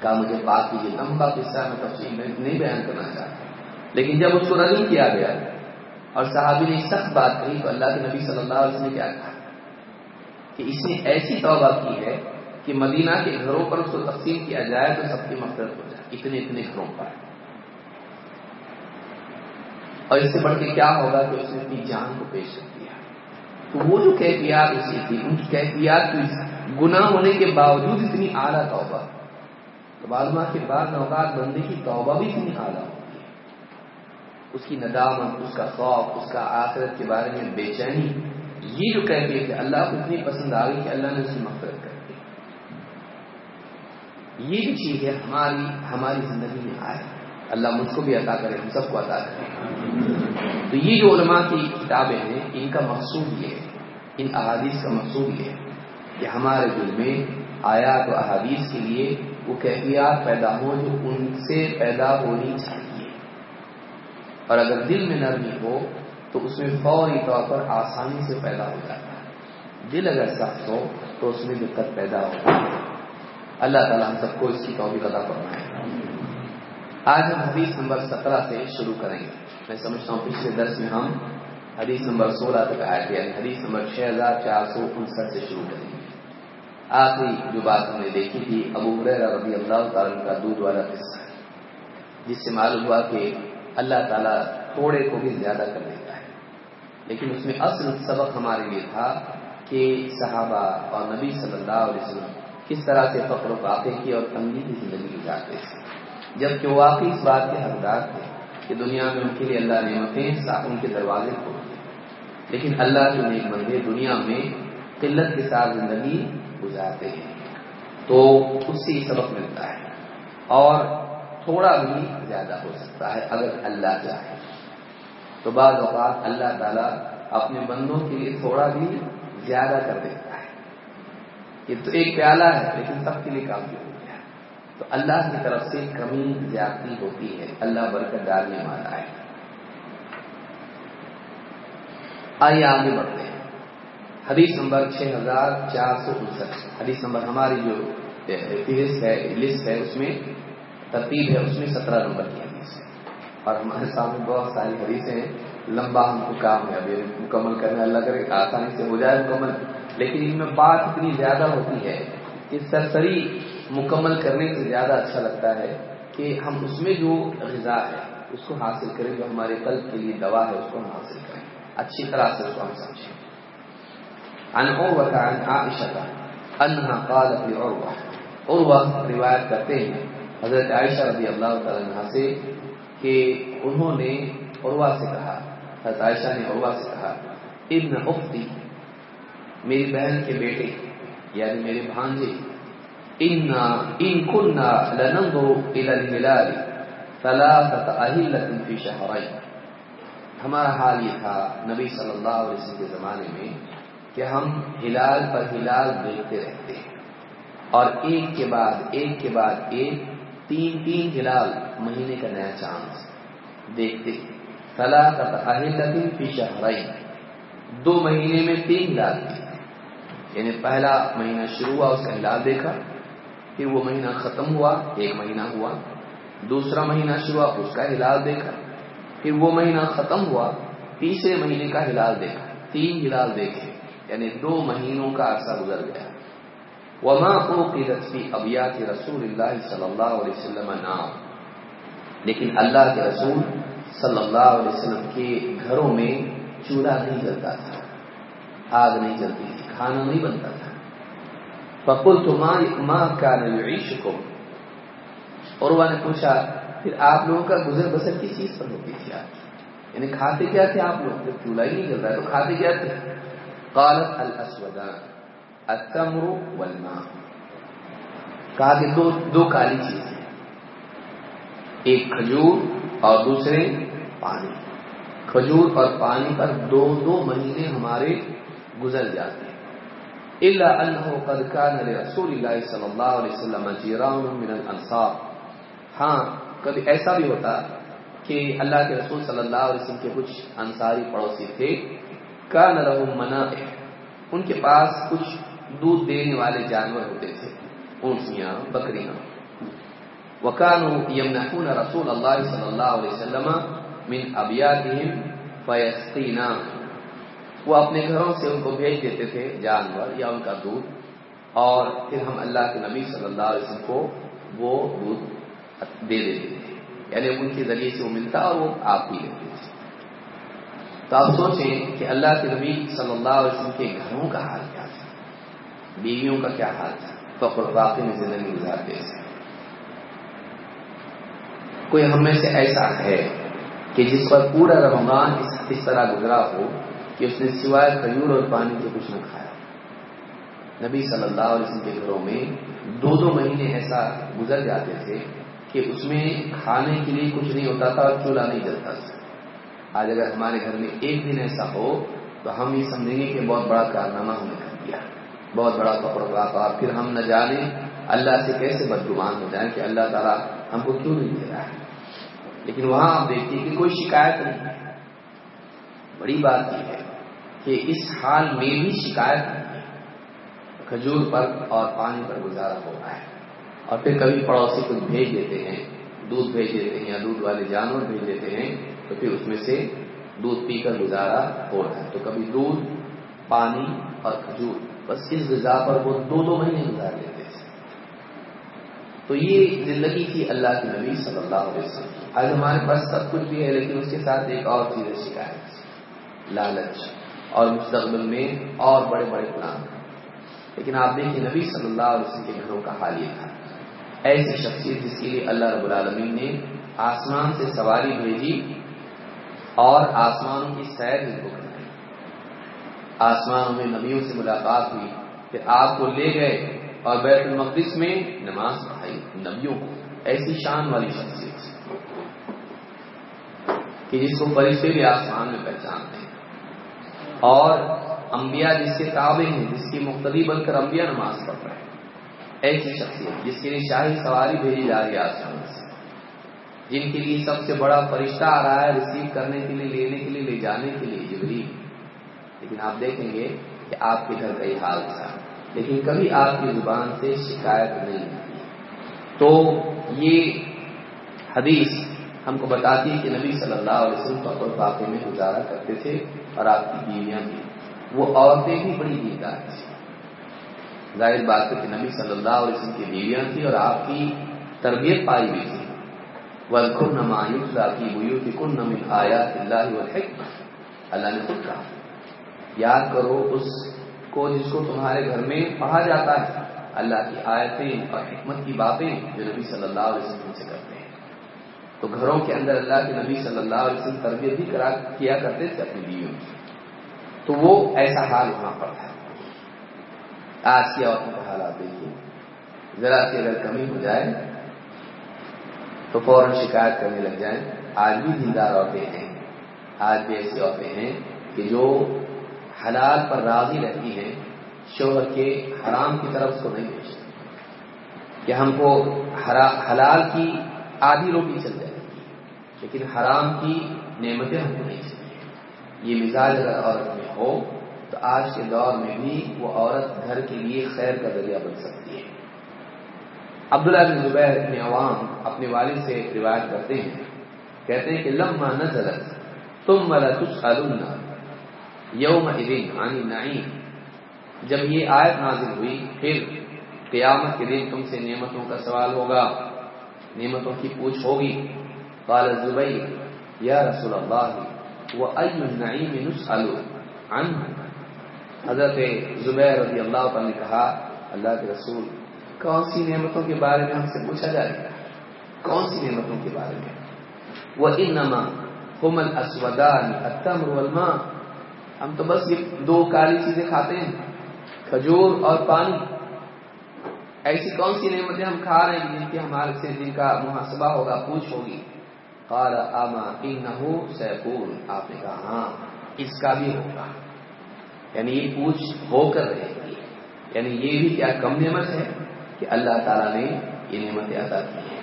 کہا، مجھے بات کی یہ لمبا قصہ میں تفصیل میں نہیں بیان کرنا چاہتا۔ لیکن جب اس کو رنگ کیا گیا اور صحابی نے سخت بات کہی، تو اللہ کے نبی صلی اللہ علیہ وسلم نے کیا کہا؟ کہ اس نے ایسی توبہ کی ہے کہ مدینہ کے گھروں پر اس کو تقسیم کیا جائے تو سب کی مفرت ہو جائے۔ اتنے اتنے گھروں پر۔ اور اس سے بڑھ کے کیا ہوگا کہ اس نے اپنی جان کو پیش کر تو وہ جو کیفیات اسی تھی ان کی کیفیات گناہ ہونے کے باوجود اتنی اعلیٰ توبہ تو معلومات کے بعد نوکات بندے کی توبہ بھی اتنی اعلیٰ ہوتی اس کی ندامت، اس کا خوف، اس کا آخرت کے بارے میں بے چینی، یہ جو کیفیت ہے اللہ کو اتنی پسند آ گئی کہ اللہ نے اس کی مفرت کر دی۔ یہ جو چیز ہے، ہماری ہماری زندگی میں آئے۔ اللہ مجھ کو بھی عطا کرے، ہم سب کو عطا کرے۔ تو یہ جو علماء کی کتابیں ہیں، ان کا مقصود یہ ہے، ان احادیث کا مقصود یہ ہے کہ ہمارے دل میں آیات و احادیث کے لیے وہ کیفیات پیدا ہوں جو ان سے پیدا ہونی چاہیے۔ اور اگر دل میں نرمی ہو، تو اس میں فوری طور پر آسانی سے پیدا ہو جاتا ہے۔ دل اگر سخت ہو، تو اس میں دقت پیدا ہوتی ہے۔ اللہ تعالیٰ ہم سب کو اس کی توبہ ادا کرنا ہے آج ہم حدیث نمبر سترہ سے شروع کریں گے۔ میں سمجھتا ہوں پچھلے درس میں ہم حدیث نمبر سولہ تک آئے تھے یعنی حدیث نمبر چھ ہزار چار سو انسٹھ سے شروع کریں گے۔ آخری جو بات ہم نے دیکھی تھی، ابو رضی اللہ تعالیٰ کا دودھ والا قصہ، جس سے معلوم ہوا کہ اللہ تعالیٰ تھوڑے کو بھی زیادہ کر دیتا ہے۔ لیکن اس میں اصل سبق ہمارے لیے تھا کہ صحابہ اور نبی صلی اللہ علیہ وسلم کس طرح سے فخر و واقع کی اور تنگی کی زندگی گزارتے تھے۔ جبکہ وہ واقعی اس بات کے حقدار تھے کہ دنیا میں ان کے لیے اللہ نعمتیں ان کے دروازے کھول لیکن اللہ کے نیک بندے دنیا میں قلت کے ساتھ زندگی گزارتے ہیں۔ تو اس سے یہ سبق ملتا ہے۔ اور تھوڑا بھی زیادہ ہو سکتا ہے اگر اللہ چاہے۔ تو بعض اوقات اللہ تعالیٰ اپنے بندوں کے لیے تھوڑا بھی زیادہ کر دیتا ہے۔ یہ تو ایک پیالہ ہے، لیکن سب کے لیے کافی ہو گیا تو اللہ کی طرف سے کمی زیادتی ہوتی ہے۔ اللہ برکت ڈالنے والا ہے۔ آئیے آگے بڑھتے ہیں۔ حدیث نمبر چھ ہزار چار سو انسٹھ۔ حدیث نمبر ہماری جو فہرست ہے، لسٹ ہے، اس میں ترتیب ہے، اس میں سترہ نمبر کی حدیث ہے۔ اور ہمارے سامنے بہت ساری حدیثیں ہیں۔ لمبا ہم کو کام ہے، ابھی مکمل کرنے اللہ کرے، آسانی سے ہو جائے مکمل۔ لیکن ان میں بات اتنی زیادہ ہوتی ہے کہ سرسری مکمل کرنے سے زیادہ اچھا لگتا ہے کہ ہم اس میں جو غذا ہے، اس کو حاصل کریں، جو ہمارے قلب کے لیے دوا ہے، اس کو ہم حاصل کریں۔ اچھی طرح سے اس کو ہم سمجھیں۔ عائشہ انہا قال ابھی اور وہ روایت کرتے ہیں۔ حضرت عائشہ رضی اللہ تعالیٰ سے کہ انہوں نے عروا سے کہا، حضرت عائشہ نے عروا سے کہا، ابن اختی، میری بہن کے بیٹے یعنی میرے بھانجے ان ان لننظر الى الهلال ثلاثه اهله في شهرين۔ ہمارا حال یہ تھا نبی صلی اللہ علیہ وسلم کے زمانے میں کہ ہم ہلال پر ہلال دیکھتے رہتے ہیں۔ اور ایک کے بعد ایک کے بعد ایک، تین تین ہلال مہینے کا نیا چانس دیکھتے۔ ثلاثه اهله في شهرين۔ دو مہینے میں تین ہلال دیکھتے۔ یعنی پہلا مہینہ شروع ہوا، اس کا ہلال دیکھا۔ پھر وہ مہینہ ختم ہوا، ایک مہینہ ہوا، دوسرا مہینہ شروع اس کا ہلال دیکھا۔ پھر وہ مہینہ ختم ہوا، تیسرے مہینے کا ہلال دیکھا۔ تین ہلال دیکھے یعنی دو مہینوں کا عرصہ گزر گیا۔ وما کی رسمی ابیات رسول اللہ صلی اللہ علیہ وسلم نام لیکن اللہ کے رسول صلی اللہ علیہ وسلم کے گھروں میں چولہا نہیں جلتا تھا، آگ نہیں جلتی تھی، کھانا نہیں بنتا تھا۔ فکل تو ماں کا نویش کو اور وہ نے پوچھا، پھر آپ لوگوں کا گزر بسر کس چیز پر ہوتی تھی آپ؟ یعنی کھاتے کیا تھے آپ لوگ؟ جب چولہا ہی نہیں چل رہا ہے تو کھاتے کیا تھے؟ قالت الاسودان التمر والماء۔ کہا کہ دو دو کالی چیزیں ایک کھجور اور دوسرے پانی۔ کھجور اور پانی پر دو دو مہینے ہمارے گزر جاتے ہیں۔ اللہ انه قد كان لرسول اللہ صلی اللہ علیہ وسلم جيران من الانصار ہاں کبھی ایسا بھی ہوتا کہ اللہ کے رسول صلی اللہ علیہ وسلم کے کچھ انصاری پڑوسی تھے، كان لهم منابع ان کے پاس کچھ دودھ دینے والے جانور ہوتے تھے، اونٹیاں، بکریاں۔ وكانوا يمنحون رسول الله صلی اللہ علیہ وسلم من ابياتهم فيسقينا وہ اپنے گھروں سے ان کو بھیج دیتے تھے جانور یا ان کا دودھ، اور پھر ہم اللہ کے نبی صلی اللہ علیہ وسلم کو وہ دودھ دے دیتے تھے۔ یعنی ان کے ذریعے سے وہ ملتا اور وہ آپ پی لیتے تھے۔ تو آپ سوچیں کہ اللہ کے نبی صلی اللہ علیہ وسلم کے گھروں کا حال کیا تھا۔ بیویوں کا کیا حال تھا؟ فخر واقعی میں زندگی گزارتے تھے کوئی ہم میں سے ایسا ہے کہ جس پر پورا رمضان اس طرح گزرا ہو کہ اس نے سوائے کھجور اور پانی کے کچھ نہ کھایا۔ نبی صلی اللہ علیہ وسلم کے گھروں میں دو دو مہینے ایسا گزر جاتے تھے کہ اس میں کھانے کے لیے کچھ نہیں ہوتا تھا اور چولہا نہیں جلتا تھا۔ آج اگر ہمارے گھر میں ایک دن ایسا ہو تو ہم یہ سمجھیں گے کہ بہت بڑا کارنامہ ہم نے کر دیا۔ بہت بڑا کپڑا تھا پھر ہم نہ جانے اللہ سے کیسے بدگمان ہو جائیں کہ اللہ تعالیٰ ہم کو کیوں نہیں دے رہا ہے؟ لیکن وہاں آپ دیکھیے کہ کوئی شکایت نہیں۔ ہے بڑی بات یہ ہے کہ اس حال میں بھی شکایت کھجور پر اور پانی پر گزارا ہو رہا ہے اور پھر کبھی پڑوسی کو بھیج دیتے ہیں، دودھ بھیج دیتے ہیں یا دودھ والے جانور بھیج دیتے ہیں، تو پھر اس میں سے دودھ پی کر گزارا ہو رہا ہے۔ تو کبھی دودھ، پانی اور کھجور، بس اس غذا پر وہ دو دو مہینے گزار لیتے تھے تو یہ زندگی تھی اللہ کے نبی صلی اللہ علیہ وسلم آج ہمارے پاس سب کچھ بھی ہے، لیکن اس کے ساتھ ایک اور چیز شکایت۔ لالچ اور مستقبل میں اور بڑے بڑے پلان لیکن آپ دیکھیں نبی صلی اللہ علیہ وسلم کے گھروں کا حال یہ تھا۔ ایسی شخصیت جس کے لیے اللہ رب العالمین نے آسمان سے سواری بھیجی اور آسمانوں کی سیر بھی بک کرائی آسمانوں میں نبیوں سے ملاقات ہوئی پھر آپ کو لے گئے اور بیت المقدس میں نماز پڑھائی۔ نبیوں کو ایسی شان والی شخصیت۔ کہ جس کو فرشتے بھی آسمان میں پہچانتے ہیں۔ اور انبیاء جس کے تابع ہیں، جس کی مختلف بن کر انبیاء نماز پڑھ رہے ہیں۔ ایسی شخصیت، جس کے لیے شاہی سواری بھیجی جا رہی ہے آسمان سے۔ جن کے لیے سب سے بڑا فرشتہ آ رہا ہے ریسیو کرنے کے لیے، لینے کے لیے، لے جانے کے لیے جبری لیکن آپ دیکھیں گے کہ آپ کے گھر کا یہ حال تھا۔ لیکن کبھی آپ کی زبان سے شکایت نہیں تو یہ حدیث ہم کو بتاتی ہے کہ نبی صلی اللہ علیہ وسلم واقع میں گزارا کرتے تھے۔ اور آپ کی بیویاں بھی وہ عورتیں بھی بڑی دیدار تھیں۔ ظاہر بات ہے کہ نبی صلی اللہ علیہ وسلم کی بیویاں تھیں اور آپ کی تربیت پائی ہوئی تھی۔ وَذْكُرْنَ مَا يُتْلَى فِي بُيُوتِكُنَّ مِنْ آيَاتِ اللَّهِ وَالْحِكْمَةِ۔ اللہ نے خود کہا، یاد کرو اس کو جس کو تمہارے گھر میں پڑھا جاتا ہے۔ اللہ کی آیتیں اور حکمت کی باتیں جو نبی صلی اللہ علیہ وسلم سے کرتے ہیں تو گھروں کے اندر اللہ کے نبی صلی اللہ علیہ وسلم تربیت بھی کرا کیا کرتے تھے اپنی بیویوں کی۔ تو وہ ایسا حال وہاں پر تھا۔ آج کی عورتوں کا حالات دیکھیے۔ ذرا سی اگر کمی ہو جائے تو فوراً شکایت کرنے لگ جائیں۔ آج بھی دیندار عورتیں ہیں۔ آج بھی ایسی عورتیں ہیں کہ جو حلال پر راضی رہتی ہیں، شوہر کے حرام کی طرف کو نہیں بھیجتی کہ ہم کو حلال کی آدھی روٹی چل جائے۔ لیکن حرام کی نعمتیں ہم کو نہیں چاہیے یہ مزاج اگر عورت میں ہو، تو آج کے دور میں بھی وہ عورت گھر کے لیے خیر کا ذریعہ بن سکتی ہے۔ عبداللہ بن زبیر ابن عوام اپنے والد سے روایت کرتے ہیں۔ کہتے ہیں کہ لما نزلت تم ملا تسالون یوم عن نعیم جب یہ آیت نازل ہوئی، پھر قیامت کے دن تم سے نعمتوں کا سوال ہوگا، نعمتوں کی پوچھ ہوگی۔ قال زبیر یا رسول اللہ وہ النعیم نسأل عنہ حضرت زبیر رضی اللہ تعالی نے کہا، اللہ کے رسول، کون سی نعمتوں کے بارے میں ہم سے پوچھا جائے گا؟ کون سی نعمتوں کے بارے میں؟ وہ انما ہم الاسودان التمر والماء. ہم تو بس یہ دو کالی چیزیں کھاتے ہیں، کھجور اور پانی۔ ایسی کون سی نعمتیں ہم کھا رہے ہیں جن کی ہمارے سے جن کا محاسبہ ہوگا، پوچھ ہوگی؟ قال اما انه سيكون آپ نے کہا ہاں اس کا بھی ہوگا۔ یعنی یہ پوچھ ہو کر رہے گی یعنی یہ بھی کیا کم نعمت ہے کہ اللہ تعالیٰ نے یہ نعمتیں ادا کی ہیں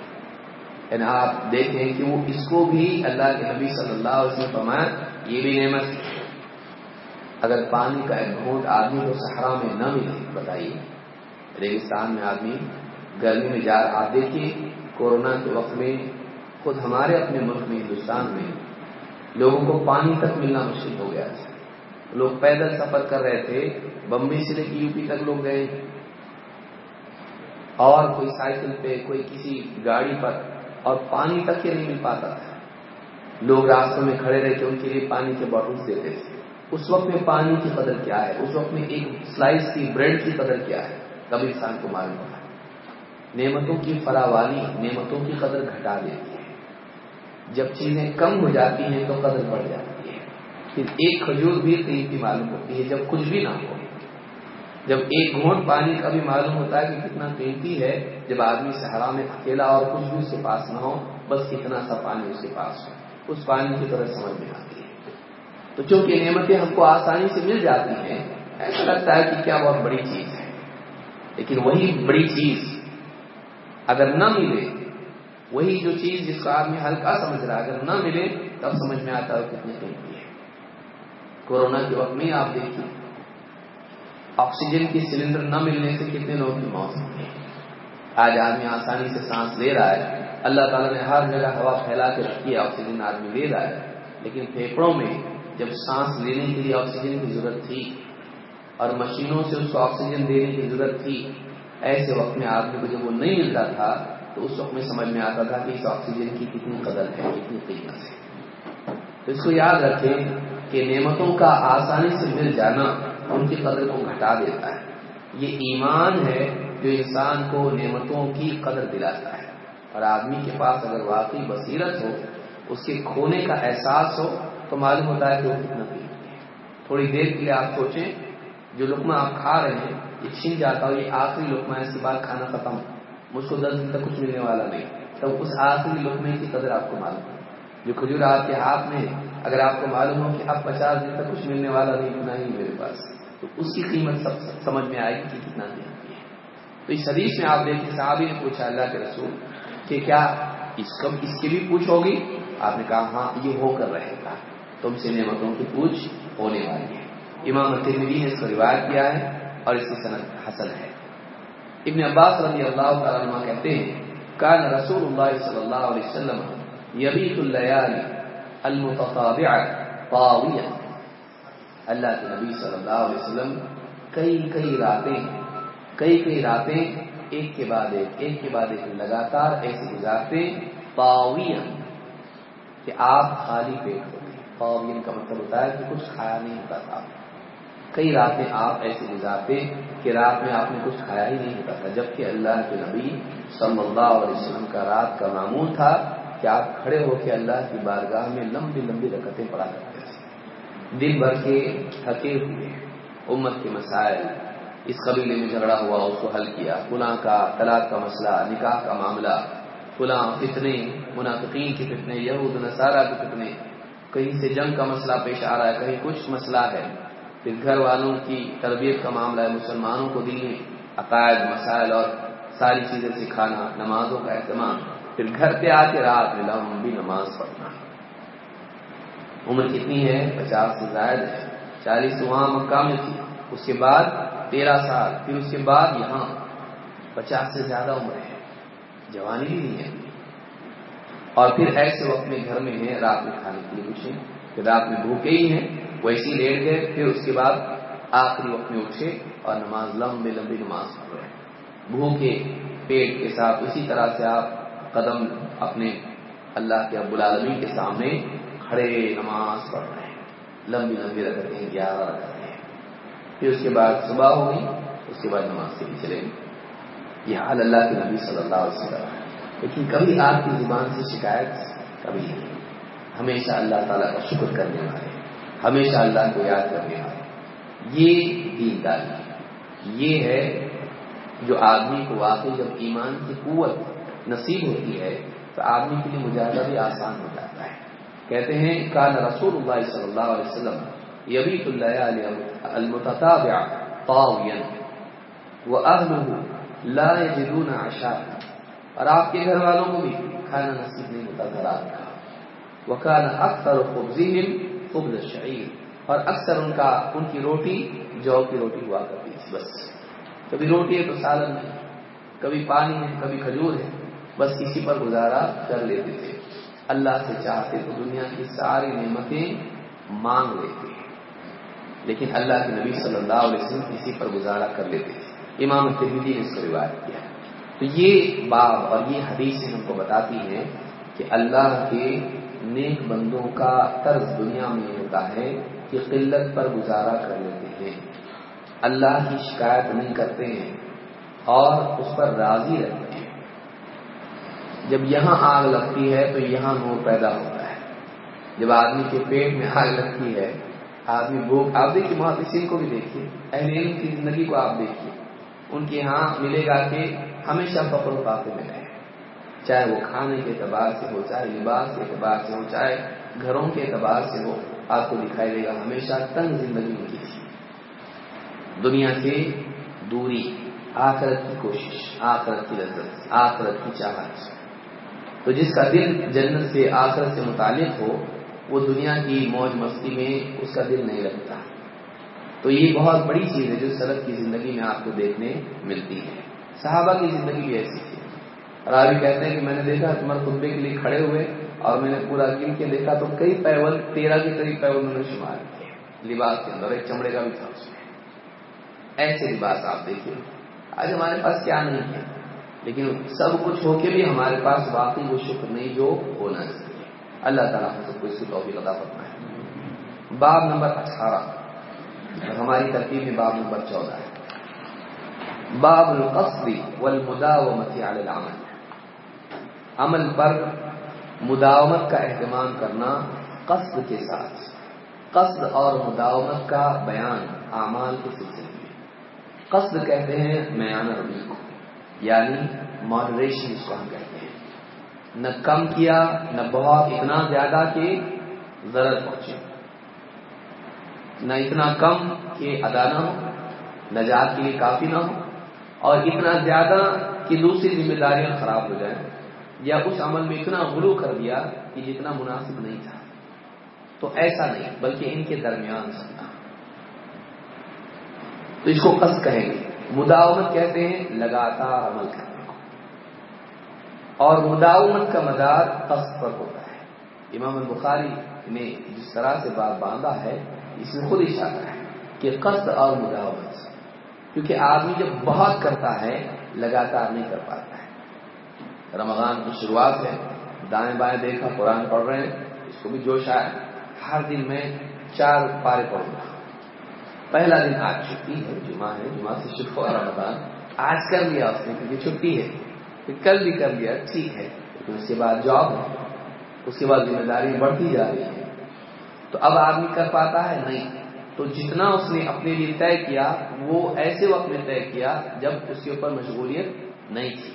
یعنی آپ دیکھیں کہ وہ اس کو بھی اللہ کے نبی صلی اللہ علیہ وسلم فرمایا، یہ بھی نعمت اگر پانی کا ایک گھونٹ آدمی کو صحرا میں نہ ملے، بتائیے۔ ریگستان میں آدمی گرمی میں جا، آپ دیکھیے، کورونا کے وقت میں خود ہمارے اپنے ملک میں، ہندوستان میں لوگوں کو پانی تک ملنا مشکل ہو گیا تھا۔ لوگ پیدل سفر کر رہے تھے، بمبئی سے لے کے یو پی تک لوگ گئے۔ اور کوئی سائیکل پہ، کوئی کسی گاڑی پر اور پانی تک کے نہیں مل پاتا تھا۔ لوگ راستوں میں کھڑے رہے کے ان کے لیے پانی کے باٹلس دیتے تھے۔ اس وقت میں پانی کی قدر کیا ہے؟ اس وقت میں ایک سلائس کی بریڈ کی قدر کیا ہے؟ تب انسان کو معلوم ہوتا ہے۔ نعمتوں کی فراوانی، نعمتوں کی قدر گھٹا دیتی۔ ہے جب چیزیں کم ہو جاتی ہیں تو قدر بڑھ جاتی ہے۔ پھر ایک کھجور بھی قیمتی معلوم ہوتی ہے جب کچھ بھی نہ ہو۔ جب ایک گھونٹ پانی کا بھی معلوم ہوتا ہے کہ کتنا قیمتی ہے، جب آدمی صحرا میں اکیلا اور کچھ بھی اس کے پاس نہ ہو، بس کتنا سا پانی اس کے پاس ہو۔ اس پانی کی طرح سمجھ میں آتی ہے۔ تو چونکہ نعمتیں ہم کو آسانی سے مل جاتی ہیں، ایسا لگتا ہے کہ کیا بہت بڑی چیز ہے۔ لیکن وہی بڑی چیز اگر نہ ملے وہی جو چیز جس کو آدمی ہلکا سمجھ رہا ہے، اگر نہ ملے، تب سمجھ میں آتا ہے کتنی قیمتی ہے۔ کورونا کے وقت میں آپ دیکھیے، آکسیجن کی سلنڈر نہ ملنے سے کتنے لوگوں کی موت ہوتی ہے آج آدمی آسانی سے سانس لے رہا ہے۔ اللہ تعالیٰ نے ہر جگہ ہوا پھیلا کے رکھی ہے، آکسیجن آدمی لے رہا ہے۔ لیکن پھیپڑوں میں جب سانس لینے کے لیے آکسیجن کی ضرورت تھی اور مشینوں سے اس کو آکسیجن دینے کی ضرورت تھی، ایسے وقت میں آدمی کو جب وہ نہیں ملتا تھا تو اس وقت میں سمجھ میں آتا تھا کہ اس آکسیجن کی کتنی قدر ہے، کتنی قیمت ہے۔ تو اس کو یاد رکھیں کہ نعمتوں کا آسانی سے مل جانا ان کی قدر کو گھٹا دیتا ہے۔ یہ ایمان ہے جو انسان کو نعمتوں کی قدر دلاتا ہے۔ اور آدمی کے پاس اگر واقعی بصیرت ہو، اس کے کھونے کا احساس ہو، تو معلوم ہوتا ہے کہ وہ کتنا قیمتی ہے۔ تھوڑی دیر کے لیے آپ سوچیں، جو لقمہ آپ کھا رہے ہیں، یہ چھین جاتا ہو یہ آخری لقمہ ہے، اس کے بعد کھانا ختم۔ مجھ کو دس دن تک کچھ ملنے والا نہیں۔ تب اس آخری لقمے کی قدر آپ کو معلوم ہے۔ جو کھجور آپ کے ہاتھ میں اگر آپ کو معلوم ہو کہ اب پچاس دن تک کچھ ملنے والا نہیں، اتنا ہی میرے پاس۔ تو اس کی قیمت سب سمجھ میں آئے گی کہ کتنا دیا ہے۔ تو اس حدیث میں آپ دیکھیں، صحابی نے پوچھا، اللہ کے رسول، کہ کیا اس کب اس کی بھی پوچھ ہوگی آپ نے کہا ہاں یہ ہو کر رہے گا۔ تم سے نعمتوں کی پوچھ ہونے والی ہے۔ امام ترمیدی نے اس کو روایت کیا ہے اور اس کی صنعت حسن ہے۔ ابن عباس رضی اللہ تعالیٰ عنہ کہتے ہیں، کان رسول اللہ صلی اللہ علیہ وسلم یبیت اللیالی المتطابع طاویہ. اللہ کے نبی صلی اللہ علیہ وسلم کئی کئی راتیں، کئی کئی راتیں ایک کے بعد ایک ایک کے بعد ایک لگاتار ایسے گزارتے پاوین کہ آپ خالی پیٹ ہوتے پاوین کا مطلب ہوتا ہے کہ کچھ کھایا نہیں ہوتا تھا۔ کئی راتیں آپ ایسے گزارتے کہ رات میں آپ نے کچھ کھایا ہی نہیں ہوتا تھا، جبکہ اللہ کے نبی صلی اللہ علیہ وسلم کا رات کا معمول تھا کہ آپ کھڑے ہو کے اللہ کی بارگاہ میں لمبی لمبی رکتیں پڑا کرتے تھے۔ دن بھر کے تھکے ہوئے امت کے مسائل، اس قبیلے میں جھگڑا ہوا، اس کو حل کیا فلاں کا، طلاق کا مسئلہ، نکاح کا معاملہ، فلاں فتنے، منافقین کے فتنے، یہود، نصارہ کے فتنے۔ کہیں سے جنگ کا مسئلہ پیش آ رہا ہے، کہیں کچھ مسئلہ ہے۔ پھر گھر والوں کی تربیت کا معاملہ ہے، مسلمانوں کو دینی عقائد، مسائل اور ساری چیزیں سکھانا، نمازوں کا اہتمام۔ پھر گھر پہ آ کے رات میں لمبی نماز پڑھنا۔ عمر کتنی ہے؟ پچاس سے زائد ہے۔ چالیس وہاں مکہ میں تھی۔ اس کے بعد تیرہ سال، پھر اس کے بعد یہاں۔ پچاس سے زیادہ عمر ہے۔ جوانی بھی نہیں ہے۔ اور پھر ایسے وقت میں گھر میں ہے رات میں کھانے کے لیے کچھ پھر رات میں بھوکے ہی ہیں۔ ویسی لیٹ گئے پھر اس کے بعد آخری وقت میں اٹھے اور نماز لمبی لمبی نماز پڑھ رہے بھوکے پیٹ کے ساتھ اسی طرح سے آپ قدم اپنے اللہ کے ابو العالمین کے سامنے کھڑے نماز پڑھ رہے ہیں۔ لمبی لمبی رکھتے ہیں گیارہ رکھتے ہیں۔ پھر اس کے بعد صبح ہو گئی اس کے بعد نماز کے لیے چلے گی یہ حال اللہ کے نبی صلی اللہ علیہ وسلم لیکن کبھی آپ کی زبان سے شکایت کبھی نہیں۔ ہمیشہ اللہ تعالیٰ کا شکر کرنے والے ہیں۔ ہمیشہ اللہ کو یاد کرنے والے یہ دینداری یہ ہے جو آدمی کو واقعی جب ایمان کی قوت نصیب ہوتی ہے، تو آدمی کے لیے مجاہدہ بھی آسان ہو جاتا ہے۔ کہتے ہیں، کان رسول اللہ صلی اللہ علیہ وسلم یبیت اللہ المتتابع طاویا واهله لا يجدون عشاء اور آپ کے گھر والوں کو بھی کھانا نصیب نہیں ہوتا تھا رات کا۔ وکان اکثر خبزهم خبز الشعیر اور اکثر ان کا ان کی روٹی جو کی روٹی ہوا کرتی تھی، بس۔ کبھی روٹی ہے تو سالن ہے، کبھی پانی ہے، کبھی کھجور ہے، بس کسی پر گزارا کر لیتے تھے۔ اللہ سے چاہتے تو دنیا کی ساری نعمتیں مانگ لیتے۔ لیکن اللہ کے نبی صلی اللہ علیہ وسلم کسی پر گزارا کر لیتے تھے۔ امام ترمیدی نے اس کو روایت کیا تو یہ باب اور یہ حدیث ہم کو بتاتی ہیں کہ اللہ کے نیک بندوں کا طرز دنیا میں ہوتا ہے کہ قلت پر گزارا کر لیتے ہیں۔ اللہ کی شکایت نہیں کرتے ہیں اور اس پر راضی رہتے ہیں۔ جب یہاں آگ لگتی ہے تو یہاں نور پیدا ہوتا ہے۔ جب آدمی کے پیٹ میں آگ لگتی ہے، آدمی بھوک، آپ دیکھیے محافظین کو بھی دیکھیے۔ اہل علم کی زندگی کو آپ دیکھیے۔ ان کے یہاں ملے گا کہ ہمیشہ بکر و کافی ملے چاہے وہ کھانے کے اعتبار سے ہو، چاہے لباس کے اعتبار سے ہو، چاہے گھروں کے اعتبار سے ہو، آپ کو دکھائی دے گا ہمیشہ تنگ زندگی ان کی تھی دنیا سے دوری، آخرت کی کوشش، آخرت کی لذت، آخرت کی چاہت۔ تو جس کا دل جنت سے، آخرت سے متعلق ہو، وہ دنیا کی موج مستی میں اس کا دل نہیں لگتا تو یہ بہت بڑی چیز ہے جو سڑک کی زندگی میں آپ کو دیکھنے ملتی ہے۔ صحابہ کی زندگی بھی ایسی تھی۔ راوی کہتے ہیں کہ میں نے دیکھا تمہارے خطبے کے لیے کھڑے ہوئے اور میں نے پورا گن کے دیکھا تو کئی پیول، تیرہ کے قریب پیول میں نے شمار کیے لباس کے اندر، ایک چمڑے کا بھی تھا اس میں۔ ایسے لباس آپ دیکھیے۔ آج ہمارے پاس کیا نہیں ہے؟ لیکن سب کچھ ہو کے بھی ہمارے پاس واقعی وہ شکر نہیں جو ہونا چاہیے۔ اللہ تعالیٰ ہم سب کو اس کی توفیق عطا فرمائے۔ ہے باب نمبر اٹھارہ۔ ہماری ترتیب میں باب نمبر چودہ ہے۔ باب القصد والمداومة على العمل۔ عمل پر مداومت کا اہتمام کرنا قصد کے ساتھ۔ قصد اور مداومت کا بیان اعمال کے سلسلے میں۔ قصد کہتے ہیں میان روی کو یعنی ماڈریشن اس کو ہم کہتے ہیں۔ نہ کم کیا، نہ بہت، اتنا زیادہ کہ ضرر پہنچے۔ نہ اتنا کم کہ ادا نہ ہو، نجات کے لیے کافی نہ ہو، اور اتنا زیادہ کہ دوسری ذمہ داریاں خراب ہو جائیں۔ یا اس عمل میں اتنا غلو کر دیا کہ جتنا مناسب نہیں تھا۔ تو ایسا نہیں، بلکہ ان کے درمیان سکتا تو اس کو قص کہیں گے۔ مداومت کہتے ہیں لگاتار عمل کرنے کو۔ اور مداومت کا مدار قصد پر ہوتا ہے۔ امام البخاری نے جس طرح سے بات باندھا ہے، اس میں خود اشارہ ہے کہ قصد اور مداومت۔ کیونکہ آدمی جب بہت کرتا ہے، لگاتار نہیں کر پاتا۔ رمضان کی شروعات ہے، دائیں بائیں دیکھا، قرآن پڑھ رہے ہیں، اس کو بھی جوش آیا ہر دن میں چار پارے پڑھوں گا۔ پہلا دن آج چھٹی ہے، جمعہ ہے، جمعہ سے شروع ہوا رمضان۔ آج کر لیا اس نے، کیونکہ چھٹی ہے۔ پھر کل بھی کر لیا، ٹھیک ہے۔ لیکن اس کے بعد جاب ہے۔ اس کے بعد ذمہ داری بڑھتی جا رہی ہے۔ تو اب آدمی کر پاتا ہے؟ نہیں۔ تو جتنا اس نے اپنے لیے طے کیا، وہ ایسے وقت میں طے کیا جب اس کے اوپر مشغولیت نہیں تھی۔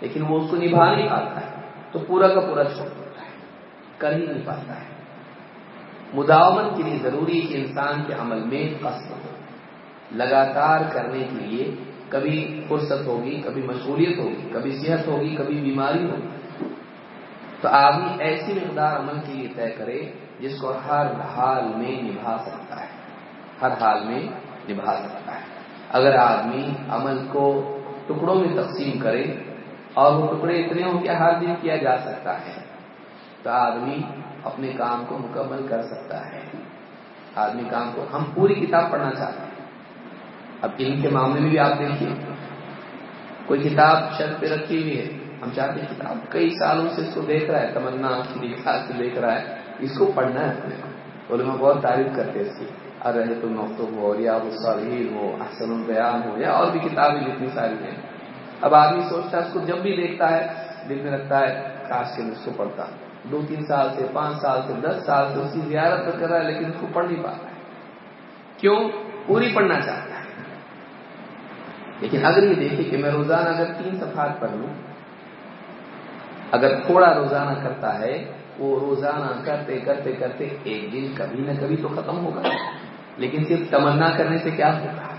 لیکن وہ اس کو نبھا نہیں پاتا ہے۔ تو پورا کا پورا چھوڑ دیتا ہے۔ کر ہی نہیں پاتا ہے۔ مداومت کے لیے ضروری کہ انسان کے عمل میں قصد ہو۔ لگاتار کرنے کے لیے کبھی فرصت ہوگی، کبھی مشغولیت ہوگی، کبھی صحت ہوگی، کبھی بیماری ہوگی۔ تو آدمی ایسی مقدار عمل کے لیے طے کرے جس کو ہر حال میں نبھا سکتا ہے۔ ہر حال میں نبھا سکتا ہے۔ اگر آدمی عمل کو ٹکڑوں میں تقسیم کرے اور وہ ٹکڑے اتنے ہوں کہ ہر دن کیا جا سکتا ہے۔ تو آدمی اپنے کام کو مکمل کر سکتا ہے۔ آدمی کام کو ہم پوری کتاب پڑھنا چاہتے ہیں۔ اب ان کے معاملے میں بھی آپ دیکھیے، کوئی کتاب شرط پہ رکھی ہوئی ہے۔ ہم چاہتے ہیں کتاب کئی سالوں سے اس کو دیکھ رہا ہے، تمنا سے دیکھ رہا ہے۔ اس کو پڑھنا ہے اپنے علماء بہت تعریف کرتے ہیں اس کی۔ ارحت المختب ہو ریاض الصالحین ہو، احسن البیان ہو، یا اور بھی کتابیں جتنی ساری ہیں۔ اب آدمی سوچتا ہے اس کو جب بھی دیکھتا ہے، دل میں رکھتا ہے، کاش کے اس کو پڑھتا۔ دو تین سال سے، پانچ سال سے، دس سال سے اس کی زیارت کر رہا ہے، لیکن اس کو پڑھ نہیں پا رہا ہے۔ کیوں؟ پوری پڑھنا چاہتا ہے۔ لیکن اگر یہ دیکھے کہ میں روزانہ اگر تین صفحات پڑھ لوں، اگر تھوڑا روزانہ کرتا ہے، وہ روزانہ کرتے کرتے کرتے ایک دن کبھی نہ کبھی تو ختم ہوگا۔ لیکن صرف تمنا کرنے سے کیا ہوگا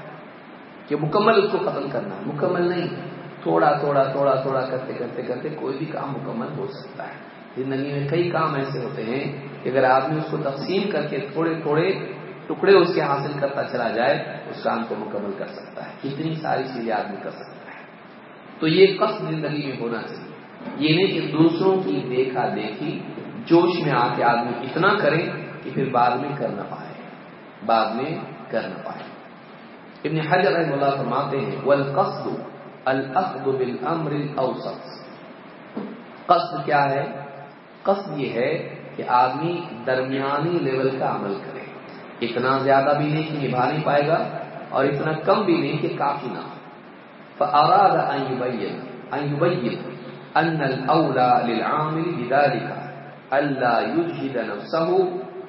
کہ مکمل اس کو ختم کرنا، مکمل نہیں۔ تھوڑا تھوڑا تھوڑا تھوڑا کرتے کرتے کرتے کوئی بھی کام مکمل ہو سکتا ہے۔ زندگی میں کئی کام ایسے ہوتے ہیں کہ اگر آدمی اس کو تقسیم کر کے تھوڑے تھوڑے ٹکڑے اس کے حاصل کرتا چلا جائے، اس کام کو مکمل کر سکتا ہے۔ کتنی ساری چیزیں آدمی کر سکتا ہے۔ تو یہ قصد زندگی میں ہونا چاہیے۔ یہ نہیں کہ دوسروں کی دیکھا دیکھی جوش میں آ کے آدمی اتنا کرے کہ پھر بعد میں کر نہ پائے۔ بعد میں کر نہ پائے۔ ابن حجر رحم اللہ فرماتے ہیں، والقصد الاخذ بالامر الاوسط قصد کیا ہے؟ قصد یہ ہے کہ آدمی درمیانی لیول کا عمل کرے۔ اتنا زیادہ بھی نہیں کہ نبھا نہیں پائے گا اور اتنا کم بھی نہیں کہ کافی نہ ہو۔ فاراد ان يبين۔ ان يبين ان الاولى للعامل بذلك۔ الا يجهد نفسه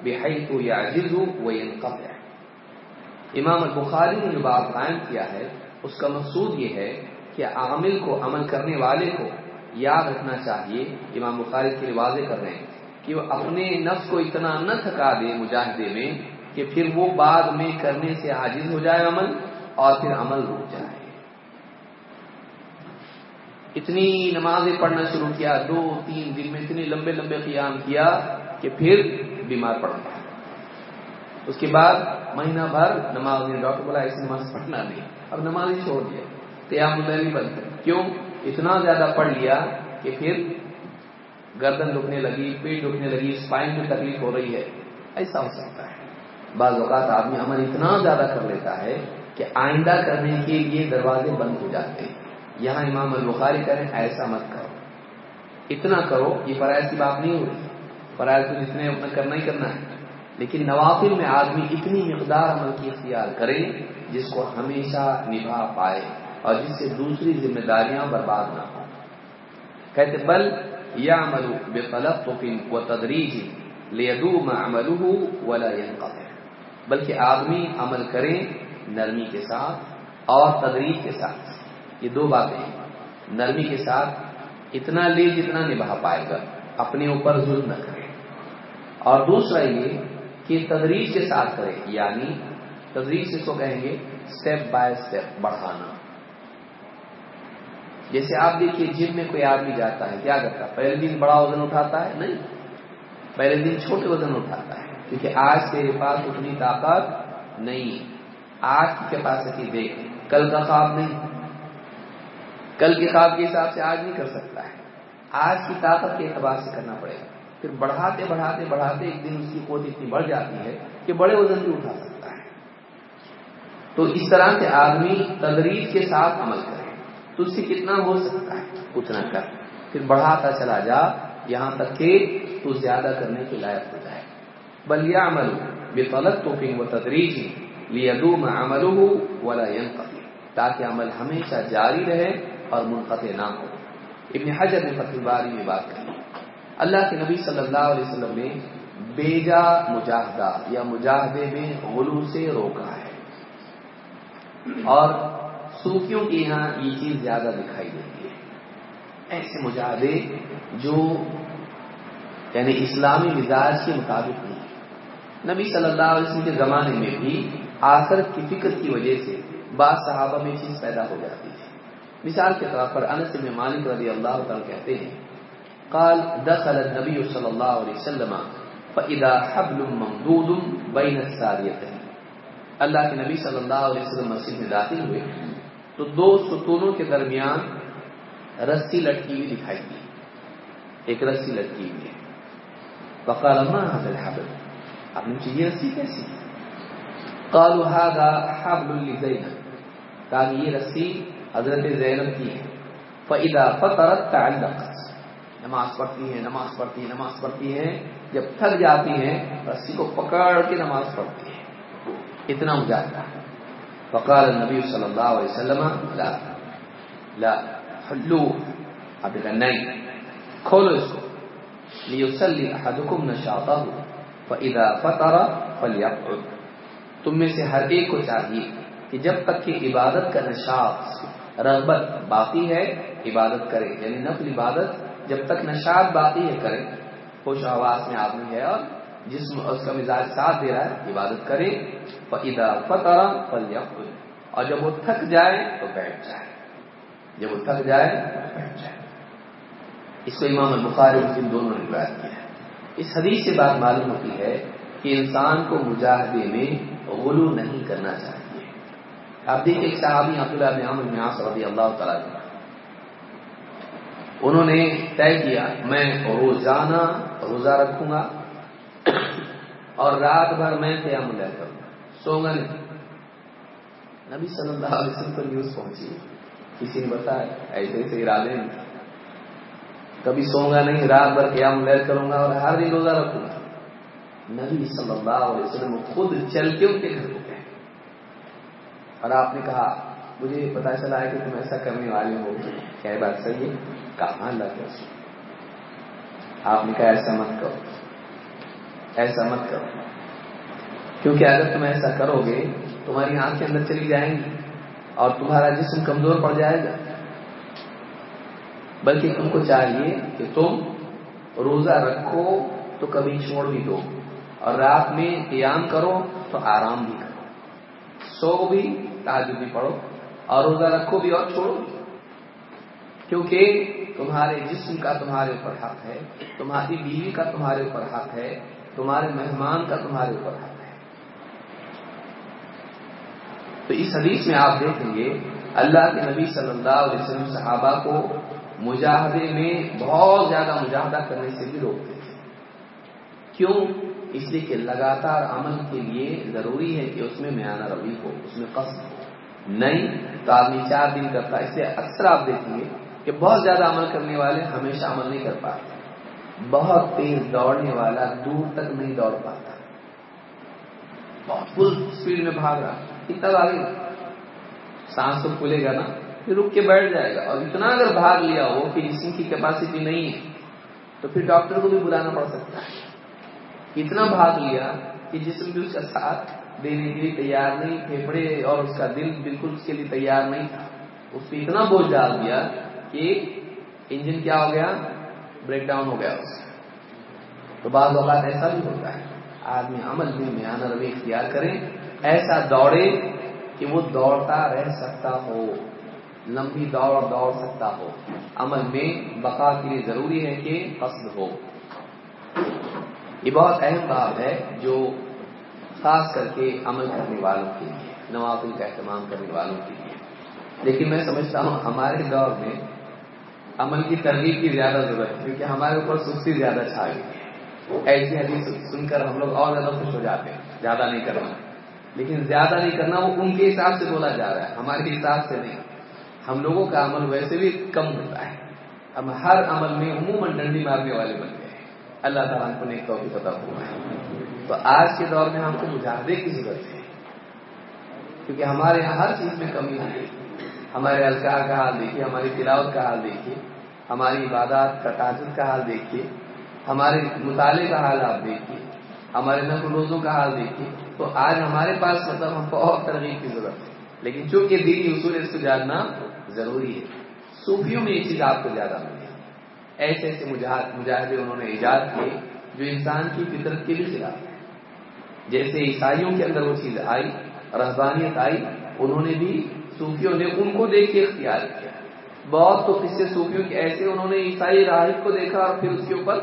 بحيث يعجز وينقطع امام البخاری نے جو بات قائم کیا ہے، اس کا مقصود یہ ہے کہ عامل کو، عمل کرنے والے کو یاد رکھنا چاہیے، امام بخاری کے لیے واضح کر رہے ہیں کہ وہ اپنے نفس کو اتنا نہ تھکا دے مجاہدے میں کہ پھر وہ بعد میں کرنے سے عاجز ہو جائے عمل اور پھر عمل رک جائے۔ اتنی نمازیں پڑھنا شروع کیا، دو، تین دن میں اتنے لمبے لمبے قیام کیا کہ پھر بیمار پڑ گیا۔ اس کے بعد مہینہ بھر نماز نے ڈاکٹر بولا ایسی نماز پڑھنا نہیں، اب نماز ہی چھوڑ دیا۔ قیام نہیں کیوں؟ اتنا زیادہ پڑھ لیا کہ پھر گردن دکھنے لگی، پیٹ دکھنے لگی اسپائن میں تکلیف ہو رہی ہے۔ ایسا ہو سکتا ہے۔ بعض اوقات آدمی عمل اتنا زیادہ کر لیتا ہے کہ آئندہ کرنے کے لیے دروازے بند ہو جاتے ہیں۔ یہاں امام البخاری کریں ایسا مت کرو۔ اتنا کرو، یہ فرائض کی بات نہیں ہو رہی۔ فرائض تو جتنے اپنا کرنا ہی کرنا ہے۔ لیکن نوافل میں آدمی اتنی مقدار عمل کی اختیار کرے جس کو ہمیشہ نبھا پائے۔ اور جس سے دوسری ذمہ داریاں برباد نہ ہوں۔ کہتے، بل یا عمل بے فلق و تدریج لیدو عمل بلکہ آدمی عمل کرے نرمی کے ساتھ اور تدریج کے ساتھ۔ یہ دو باتیں ہیں۔ نرمی کے ساتھ اتنا لے جتنا نبھا پائے گا، اپنے اوپر ظلم نہ کرے اور دوسرا یہ کہ تدریج کے ساتھ کرے یعنی تدریج اس کو کہیں گے؟ اسٹیپ بائی اسٹیپ بڑھانا۔ جیسے آپ دیکھیے جم میں کوئی آدمی جاتا ہے، کیا کرتا ہے؟ پہلے دن بڑا وزن اٹھاتا ہے؟ نہیں۔ پہلے دن چھوٹے وزن اٹھاتا ہے، کیونکہ آج تیرے پاس اتنی طاقت نہیں آج کی کیپیسٹی دیکھ۔ کل کا خواب نہیں۔ کل کے خواب کے حساب سے آج نہیں کر سکتا ہے۔ آج کی طاقت کے اعتبار سے کرنا پڑے گا۔ پھر بڑھاتے بڑھاتے بڑھاتے ایک دن اس کی قوت اتنی بڑھ جاتی ہے کہ بڑے وزن بھی اٹھا سکتا ہے۔ تو اس طرح سے آدمی تدریج کے ساتھ عمل کرے تو اس سے کتنا ہو سکتا ہے؟ اتنا کر۔ پھر بڑھاتا چلا جا۔ یہاں تک کہ تو زیادہ کرنے کے لائق ہو جائے۔ بلیا عمل بے طلب تو وہ تدریج لیدو تاکہ عمل ہمیشہ جاری رہے اور منقطع نہ ہو۔ ابن حجر نے فتح باری میں بات کی۔ اللہ کے نبی صلی اللہ علیہ وسلم نے بیجا مجاہدہ یا مجاہدے میں غلو سے روکا ہے۔ اور صوفیوں کے یہاں یہ چیز زیادہ دکھائی دیتی ہے۔ ایسے مجاہدے جو یعنی اسلامی مزاج کے مطابق نہیں نبی صلی اللہ علیہ وسلم کے زمانے میں بھی آخرت کی فکر کی وجہ سے بعض صحابہ میں چیز پیدا ہو جاتی ہے مثال کے طور پر انس میں مالک رضی اللہ تعالیٰ کہتے ہیں، قال دخل النبي صلی اللہ علیہ وسلم فاذا حبل ممدود بین الساریتين اللہ کے نبی صلی اللہ علیہ وسلم مسجد میں داخل ہوئے۔ تو دو ستونوں کے درمیان رسی لٹکی ہوئی دکھائی دی۔ ایک رسی لٹکی ہوئی ہے۔ فقال، ما هذا الحبل؟ اب نے یہ رسی کیسی؟ قالوا، هذا حبل لزینب. کہا یہ رسی حضرت زینب کی ہے۔ فَإِذَا فَطَرَتْ تَعَلَّقَتْ۔ نماز پڑھتی ہیں، نماز پڑھتی ہیں، نماز پڑھتی ہیں۔ جب تھک جاتی ہیں، رسی کو پکڑ کے نماز پڑھتی ہیں۔ اتنا مجاہدہ۔ فقال النبی صلی اللہ علیہ وسلم، لا لا حلو اب کہا نہیں کھولو اس کو لیسلی احدکم نشاطہ فَإِذَا فَطَرَ فَلْيَقْعُدْ. تم میں سے ہر ایک کو چاہیے کہ جب تک کہ عبادت کا نشاط، رغبت باقی ہے، عبادت کرے یعنی نفل عبادت، جب تک نشاط باقی ہے، کرے خوش آواز میں آدمی ہے اور جسم اس کا مزاج ساتھ دے رہا ہے، عبادت کرے فعدا فتح پل اور جب وہ تھک جائے تو بیٹھ جائے۔ جب وہ تھک جائے تو بیٹھ جائے۔ اس کو امام البخاری مسلم دونوں نے روایت کیا ہے۔ اس حدیث سے بات معلوم ہوتی ہے کہ انسان کو مجاہدے میں غلو نہیں کرنا چاہیے۔ آپ دیکھیں ایک صحابی عبداللہ بن عمر بن عاص رضی اللہ تعالیٰ انہوں نے طے کیا، میں روزانہ روزہ رکھوں گا اور رات بھر میں قیام لے کروں گا سو گا نہیں۔ نبی صلی اللہ علیہ وسلم پر نیوز پہنچی۔ کسی نے بتایا، ایسے ایسے ارادے نہیں کبھی سو گا نہیں، رات بھر قیام لے کروں گا اور ہر دن روزہ رکھوں گا۔ نبی صلی اللہ علیہ وسلم خود چل کے ان کے گھر کو گئے۔ اور آپ نے کہا، مجھے پتا چلا ہے کہ تم ایسا کرنے والے ہو۔ کیا بات صحیح ہے؟ کہاں اللہ کے آپ نے کہا، ایسا مت کرو۔ ایسا مت کرو۔ کیونکہ اگر تم ایسا کرو گے، تمہاری آنکھیں اندر چلی جائیں گی اور تمہارا جسم کمزور پڑ جائے گا۔ بلکہ تم کو چاہیے کہ تم روزہ رکھو تو کبھی چھوڑ بھی دو اور رات میں قیام کرو تو آرام بھی کرو۔ سو بھی، تاجر بھی پڑھو اور روزہ رکھو بھی اور چھوڑو بھی۔ کیونکہ تمہارے جسم کا تمہارے اوپر حق ہے، تمہاری بیوی کا تمہارے اوپر حق ہے تمہارے مہمان کا تمہارے اوپر حق ہے۔ تو اس حدیث میں آپ دیکھیں گے، اللہ کے نبی صلی اللہ علیہ وسلم صحابہ کو مجاہدے میں بہت زیادہ مجاہدہ کرنے سے بھی روکتے تھے۔ کیوں؟ اس لیے کہ لگاتار عمل کے لیے ضروری ہے کہ اس میں میانہ روی ہو، اس میں قصد ہو۔ نہیں، تو آدمی چار دن کرتا ہے اس لیے اکثر آپ دیکھیں گے کہ بہت زیادہ عمل کرنے والے ہمیشہ عمل نہیں کر پاتے۔ بہت تیز دوڑنے والا دور تک نہیں دوڑ پاتا۔ بہت فل اسپیڈ میں بھاگ رہا۔ کتنا بھاگے۔ سانس تو کھلے گا نا۔ پھر رک کے بیٹھ جائے گا۔ اور اتنا اگر بھاگ لیا ہو کہ جسم کی کیپیسٹی نہیں ہے، تو پھر ڈاکٹر کو بھی بلانا پڑ سکتا ہے۔ اتنا بھاگ لیا کہ جسم بھی اس کا ساتھ دینے کے لیے تیار نہیں پھیپڑے اور اس کا دل بالکل اس کے لیے تیار نہیں تھا۔ اس پہ اتنا بوجھ ڈال دیا کہ انجن کیا ہو گیا؟ بریک ڈاؤن ہو گیا اس تو بعض اوقات ایسا بھی ہوتا ہے۔ آدمی عمل میں میانہ روی اختیار کرے، ایسا دوڑے کہ وہ دوڑتا رہ سکتا ہو، لمبی دوڑ دوڑ سکتا ہو۔ عمل میں بقا کے لیے ضروری ہے کہ قصد ہو۔ یہ بہت اہم بات ہے جو خاص کر کے عمل کرنے والوں کے لیے، نوافل کا اہتمام کرنے والوں کے لیے۔ لیکن میں سمجھتا ہوں ہمارے دور میں عمل کی ترغیب کی زیادہ ضرورت ہے، کیونکہ ہمارے اوپر سستی زیادہ چھا گئی ایسی حدیث سن کر ہم لوگ اور زیادہ خوش ہو جاتے ہیں، زیادہ نہیں کرنا۔ لیکن زیادہ نہیں کرنا، وہ ان کے حساب سے بولا جا رہا ہے، ہمارے حساب سے نہیں۔ ہم لوگوں کا عمل ویسے بھی کم ہوتا ہے۔ اب ہر عمل میں عموماً ڈنڈی مارنے والے بن گئے ہیں۔ اللہ تعالیٰ کو نیک تو پتہ ہوا ہے تو آج کے دور میں ہم کو مجاہدے کی ضرورت ہے، کیونکہ ہمارے یہاں ہر چیز میں کمی ہے ہمارے الکار کا حال دیکھیے، ہماری تلاوت کا حال دیکھیے، ہماری عبادات کا تاجر کا حال دیکھیے، ہمارے مطالعے کا حال آپ دیکھیے، ہمارے نقل روزوں کا حال دیکھیے۔ تو آج ہمارے پاس مطلب ہم کو اور ترغیب کی ضرورت ہے، لیکن چونکہ دینی اصول اس کو جاننا ضروری ہے، صوفیوں میں یہ چیز آپ کو زیادہ ملی ایسے ایسے مجاہدے انہوں نے ایجاد کیے جو انسان کی فطرت کے بھی خلاف جیسے عیسائیوں کے اندر وہ چیز آئی رحبانیت آئی، انہوں نے بھی صوفیوں نے ان کو دیکھ کے اختیار کیا۔ بہت تو قصے صوفیوں کے ایسے انہوں نے عیسائی راہب کو دیکھا اور پھر اس کے اوپر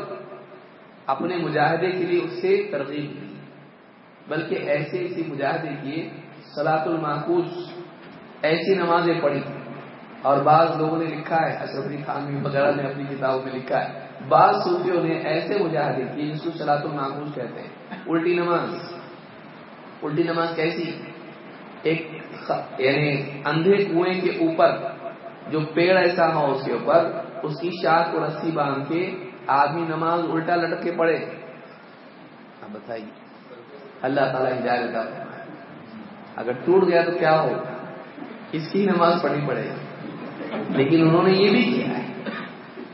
اپنے مجاہدے کے لیے اس سے ترغیب دی۔ بلکہ ایسے ایسے مجاہدے کیے سلاط المحفوظ ایسی نمازیں پڑھی۔ اور بعض لوگوں نے لکھا ہے اشرف علی خان وغیرہ نے اپنی کتابوں میں لکھا ہے۔ بعض صوفیوں نے ایسے مجاہدے کیے جس کو سلاط المحفوظ کہتے ہیں۔ الٹی نماز۔ الٹی نماز کیسی؟ ایک یعنی اندھے کنویں کے اوپر جو پیڑ ایسا ہو اس کے اوپر، اس کی شاخ کو رسی باندھ کے آدمی نماز الٹا لٹک کے پڑے اب بتائیے، اللہ تعالیٰ ہدایت کا اگر ٹوٹ گیا تو کیا ہوگا؟ اس کی نماز پڑھنی پڑے گی؟ لیکن انہوں نے یہ بھی کیا ہے۔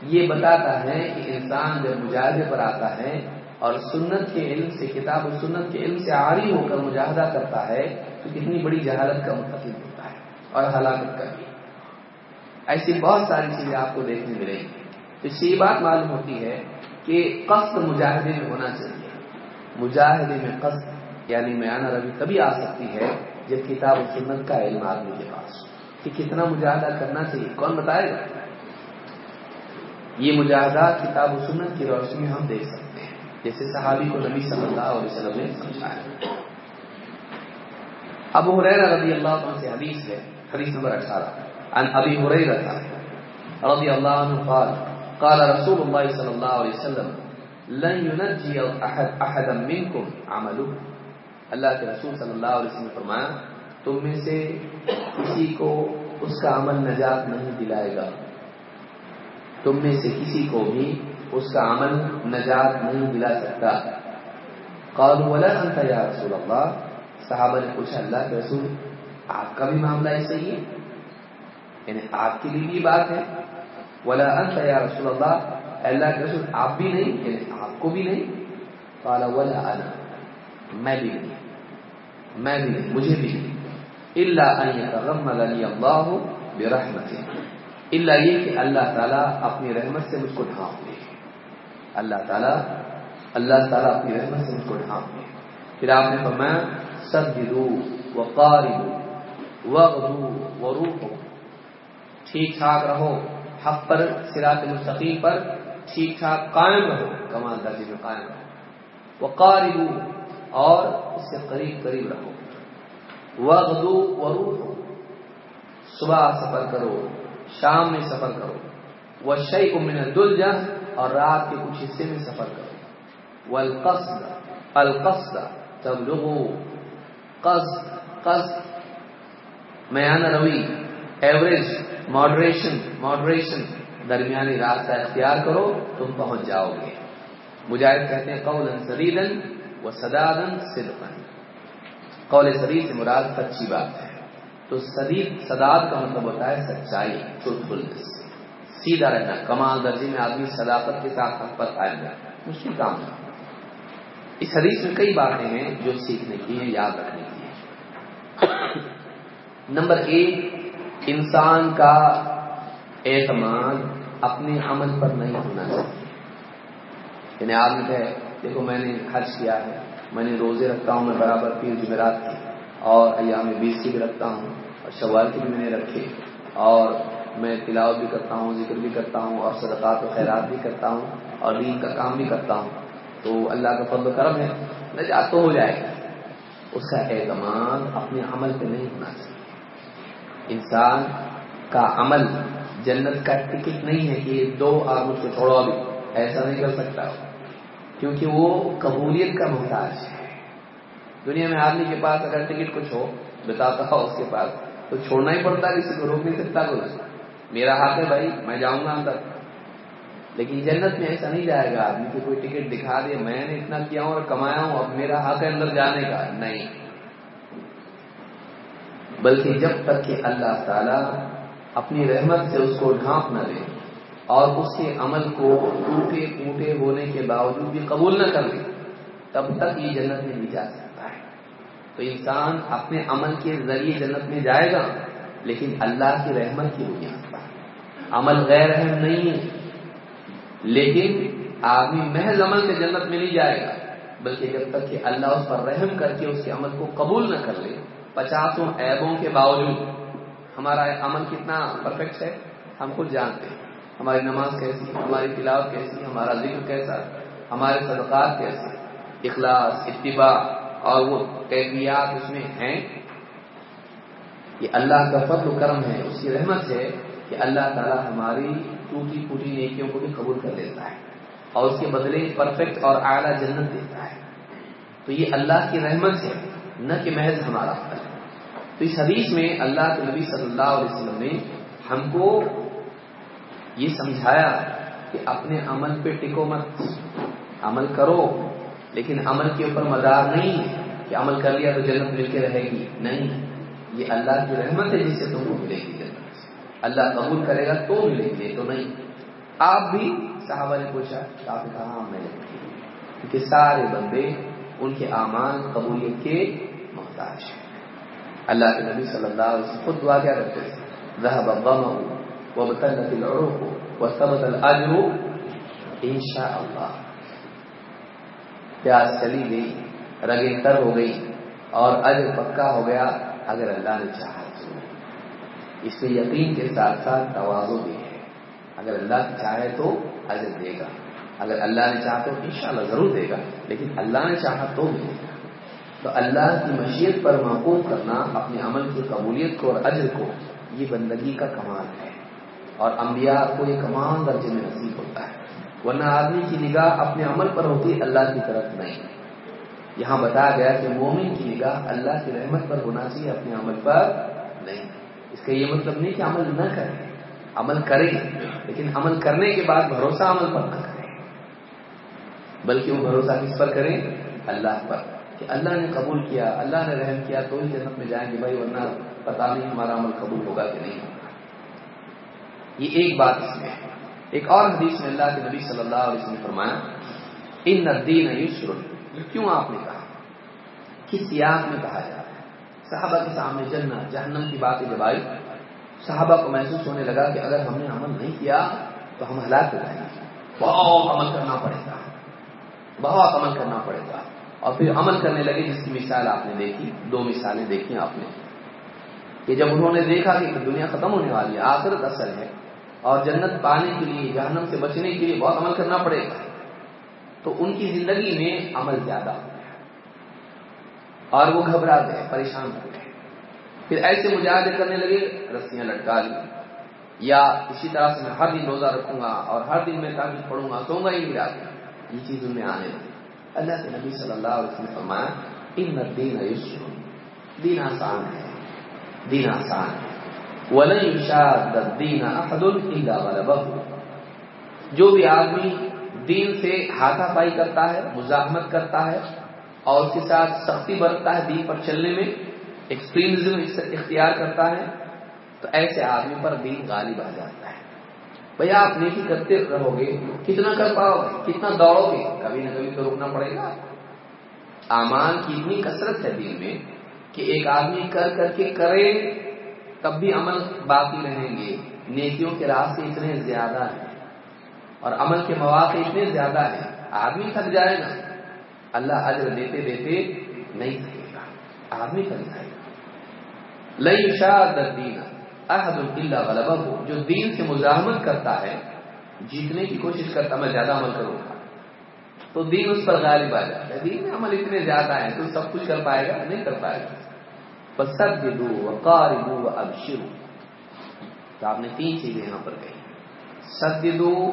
یہ بتاتا ہے کہ انسان جب مجاہدے پر آتا ہے اور سنت کے علم سے، کتاب و سنت کے علم سے عاری ہو کر مجاہدہ کرتا ہے تو کتنی بڑی جہالت کا متفق ہوتا ہے اور ہلاکت کا بھی۔ ایسی بہت ساری چیزیں آپ کو دیکھنے ملیں۔ گی اس سے یہ بات معلوم ہوتی ہے کہ قصد مجاہدے میں ہونا چاہیے۔ مجاہدے میں قصد یعنی میانہ روی تبھی آ سکتی ہے جب کتاب و سنت کا علم آدمی کے پاس کہ کتنا مجاہدہ کرنا چاہیے؟ کون بتائے گا؟ یہ مجاہدہ کتاب و سنت کی روشنی میں ہم دیکھ سکتے ہیں۔ جیسے صحابی کو نبی صلی اللہ علیہ وسلم نے سمجھایا۔ ابو حریر رضی اللہ عنہ سے حدیث ہے، حدیث نمبر اٹھارہ۔ عن ابی حریر رضی اللہ عنہ قال قال رسول اللہ صلی اللہ علیہ وسلم، لن ينجي احد احدا منكم عمله اللہ کے رسول صلی اللہ علیہ وسلم نے فرمایا، تم میں سے کسی کو اس کا عمل نجات نہیں دلائے گا۔ تم میں سے کسی کو بھی اس کا عمل نجات نہیں دلا سکتا۔ قالوا، ولا انت یا رسول اللہ صحابہ نے پوچھا، اللہ کے رسول، آپ کا بھی معاملہ ایسا ہی ہے؟ یعنی آپ کے لیے بھی بات ہے؟ ولا انت یا رسول اللہ اللہ کے رسول، آپ بھی نہیں یعنی آپ کو بھی نہیں؟ قال ولا انا میں بھی نہیں، میں بھی نہیں، مجھے بھی نہیں۔ اللہ ان يتغمدني الله برحمته۔ اللہ یہ کہ اللہ تعالیٰ اپنی رحمت سے مجھ کو ڈھانپ لے اللہ تعالیٰ اللہ تعالیٰ اپنی رحمت سے مجھ کو ڈھانپ لے پھر آپ نے فرمایا سدو و وغدو و روح ٹھیک ٹھاک رہو، حق پر سرات مستقیم پر ٹھیک ٹھاک قائم رہو، کمال درجے میں قائم رہو۔ وہ اور اس سے قریب قریب رہو۔ وغدو و روح صبح سفر کرو، شام میں سفر کرو۔ وہ شعی کو من دل اور رات کے کچھ حصے میں سفر کرو۔ وہ القصد القصد تب لوگو میانہ روی ایوریج ماڈریشن ماڈریشن درمیانی راستہ اختیار کرو، تم پہنچ جاؤ گے۔ مجاہد کہتے ہیں قول سریدن و سدادن صدقن قول سرید سے مراد سچی بات ہے۔ تو سدید، سداد کا مطلب ہوتا ہے سچائی ٹروتفلنس سیدھا رہنا، کمال درجے میں آدمی صداقت کے ساتھ حق پر قائم رہتا ہے۔ مشکل کام ہے۔ اس حدیث میں کئی باتیں ہیں جو سیکھنے کی ہیں، یاد رکھنے کی نمبر ایک، انسان کا اعتماد اپنے عمل پر نہیں ہونا چاہیے۔ یعنی آدمی کہ دیکھو میں نے حج کیا ہے، میں نے روزے رکھتا ہوں، میں برابر پیر جمعرات کی اور ایام بیس کی بھی رکھتا ہوں، اور شوال کی بھی میں نے رکھے، اور میں تلاوت بھی کرتا ہوں، ذکر بھی کرتا ہوں، اور صدقات و خیرات بھی کرتا ہوں، اور دین کا کام بھی کرتا ہوں۔ تو اللہ کا فضل و کرم ہے، نجات تو ہو جائے گا۔ اس کا اعتماد اپنے عمل پہ نہیں ہونا چاہیے۔ انسان کا عمل جنت کا ٹکٹ نہیں ہے کہ دو آپ مجھ کو چھوڑو ابھی ایسا نہیں کر سکتا۔ کیونکہ وہ قبولیت کا محتاج ہے۔ دنیا میں آدمی کے پاس اگر ٹکٹ کچھ ہو، بتاتا ہو اس کے پاس، تو چھوڑنا ہی پڑتا کسی کو روک نہیں سکتا کچھ میرا ہاتھ ہے بھائی، میں جاؤں گا اندر۔ لیکن جنت میں ایسا نہیں جائے گا، آدمی کو کوئی ٹکٹ دکھا دے، میں نے اتنا کیا ہوں اور کمایا ہوں، اب میرا حق ہے اندر جانے کا۔ نہیں۔ بلکہ جب تک کہ اللہ تعالی اپنی رحمت سے اس کو ڈھانپ نہ دے اور اس کے عمل کو ٹوٹے ٹوٹے ہونے کے باوجود بھی قبول نہ کر لے تب تک یہ جنت میں نہیں جا سکتا ہے۔ تو انسان اپنے عمل کے ذریعے جنت میں جائے گا، لیکن اللہ کی رحمت کی بنیاد پر۔ عمل غیر اہم نہیں ہے، لیکن آدمی محض عمل سے جنت میں نہیں جائے گا، بلکہ جب تک کہ اللہ اس پر رحم کر کے اس کے عمل کو قبول نہ کر لے پچاسوں عیبوں کے باوجود ہمارا عمل کتنا پرفیکٹ ہے، ہم خود جانتے ہیں۔ ہماری نماز کیسی ہماری تلاوت کیسی ہمارا ذکر کیسا ہمارے صدقات کیسے اخلاص، اتباع اور وہ کیفیات اس میں ہیں۔ یہ اللہ کا فضل و کرم ہے، اس کی رحمت ہے کہ اللہ تعالیٰ ہماری ٹوٹی پھوٹی نیکیوں کو بھی قبول کر لیتا ہے اور اس کے بدلے پرفیکٹ اور اعلیٰ جنت دیتا ہے۔ تو یہ اللہ کی رحمت ہے۔ نہ کہ محض ہمارا تو اس حدیث میں اللہ کے نبی صلی اللہ علیہ وسلم نے ہم کو یہ سمجھایا کہ اپنے عمل پہ ٹکو مت۔ عمل کرو، لیکن عمل کے اوپر مدار نہیں کہ عمل کر لیا تو جنت مل کے رہے گی۔ نہیں، یہ اللہ کی رحمت ہے جس سے تم کو ملے گی جنت اللہ قبول کرے گا تو ملے گی تو نہیں۔ آپ بھی صحابہ نے پوچھا، آپ نے کہا ہاں، میں کیونکہ سارے بندے ان کے اعمال قبولیت کے محتاج اللہ کے نبی صلی اللہ علیہ وسلم خود دعا کیا کرتے تھے. ذهب الظمأ وابتلت العروق وثبت الاجر ان شاء اللہ. پیاس چلی گئی، رگیں تر ہو گئی اور اجر پکا ہو گیا اگر اللہ نے چاہا تو. اس میں یقین کے ساتھ ساتھ توازو بھی ہے. اگر اللہ چاہے تو اجر دے گا. اگر اللہ نے چاہا تو انشاءاللہ ضرور دے گا، لیکن اللہ نے چاہا تو بھی دے گا. تو اللہ کی مشیت پر محبوب کرنا، اپنے عمل کی قبولیت کو اور اجر کو، یہ بندگی کا کمال ہے۔ اور انبیاء کو یہ کمال درجے میں نصیب ہوتا ہے۔ ورنہ آدمی کی نگاہ اپنے عمل پر ہوتی اللہ کی طرف نہیں۔ یہاں بتایا گیا کہ مومن کی نگاہ اللہ کی رحمت پر ہونا چاہیے، اپنے عمل پر نہیں۔ اس کا یہ مطلب نہیں کہ عمل نہ کرے عمل کرے لیکن عمل کرنے کے بعد بھروسہ عمل پر نہ کرے بلکہ وہ بھروسہ کس پر کریں؟ اللہ پر۔ کہ اللہ نے قبول کیا، اللہ نے رحم کیا تو ہی جنت میں جائیں گے بھائی، ورنہ پتا نہیں ہمارا عمل قبول ہوگا کہ نہیں ہوگا۔ یہ ایک بات اس میں ہے۔ ایک اور حدیث میں اللہ کے نبی صلی اللہ علیہ وسلم نے فرمایا، ان ندین یسر کیوں آپ نے کہا؟ کس یاد میں کہا جا رہا ہے؟ صحابہ کے سامنے جنت، جہنم کی باتیں جب آئی صحابہ کو محسوس ہونے لگا کہ اگر ہم نے عمل نہیں کیا تو ہم ہلاک ہو جائیں گے۔ بہت عمل کرنا پڑے گا۔ بہت عمل کرنا پڑے گا۔ اور پھر عمل کرنے لگے جس کی مثال آپ نے دیکھی، دو مثالیں دیکھی آپ نے۔ کہ جب انہوں نے دیکھا کہ دنیا ختم ہونے والی ہے، آخرت اصل ہے، اور جنت پانے کے لیے، جہنم سے بچنے کے لیے بہت عمل کرنا پڑے گا، تو ان کی زندگی میں عمل زیادہ ہو گیا۔ اور وہ گھبرا گئے، پریشان ہو گئے۔ پھر ایسے مجاہدے کرنے لگے، رسیاں لٹکا لی یا اسی طرح سے میں ہر دن روزہ رکھوں گا اور ہر دن میں تعبیر پڑھوں گا سوں گا ہی نہیں رات یہ چیز ان میں آنے لگی۔ اللہ کے نبی صلی اللہ علیہ وسلم فرمایا، ان دین یسر دین آسان ہے، دین آسان ہے۔ ولن يشاد الدين احد الا غلبه جو بھی آدمی دین سے ہاتھا پائی کرتا ہے، مزاحمت کرتا ہے اور اس کے ساتھ سختی برتتا ہے دین پر چلنے میں ایکسٹریمزم اختیار کرتا ہے، تو ایسے آدمی پر دین غالب آ جاتا ہے۔ بھیا آپ نیکی کرتے رہو گے، کتنا کر پاؤ گے؟ کتنا دوڑو گے؟ کبھی نہ کبھی تو رکنا پڑے گا۔ امان کی اتنی کثرت ہے دین میں کہ ایک آدمی کر کر کے کرے، تب بھی عمل باقی رہیں گے۔ نیکیوں کے راستے اتنے زیادہ ہیں۔ اور عمل کے مواقع اتنے زیادہ ہیں۔ آدمی تھک جائے گا۔ اللہ اجر دیتے دیتے نہیں تھکے گا۔ آدمی کر جائے گا۔ لئی شاہ دین احد اللہ غلبہ ہو جو دین سے مزاحمت کرتا ہے، جیتنے کی کوشش کرتا میں زیادہ عمل کروں گا۔ تو دین اس پر غالب آ جاتا ہے۔ دین میں عمل اتنے زیادہ ہیں تو سب کچھ کر پائے گا، نہیں کر پائے گا۔ بس سب دو وقار اب شروع تو آپ نے تین چیزیں یہاں پر کہی۔ سدو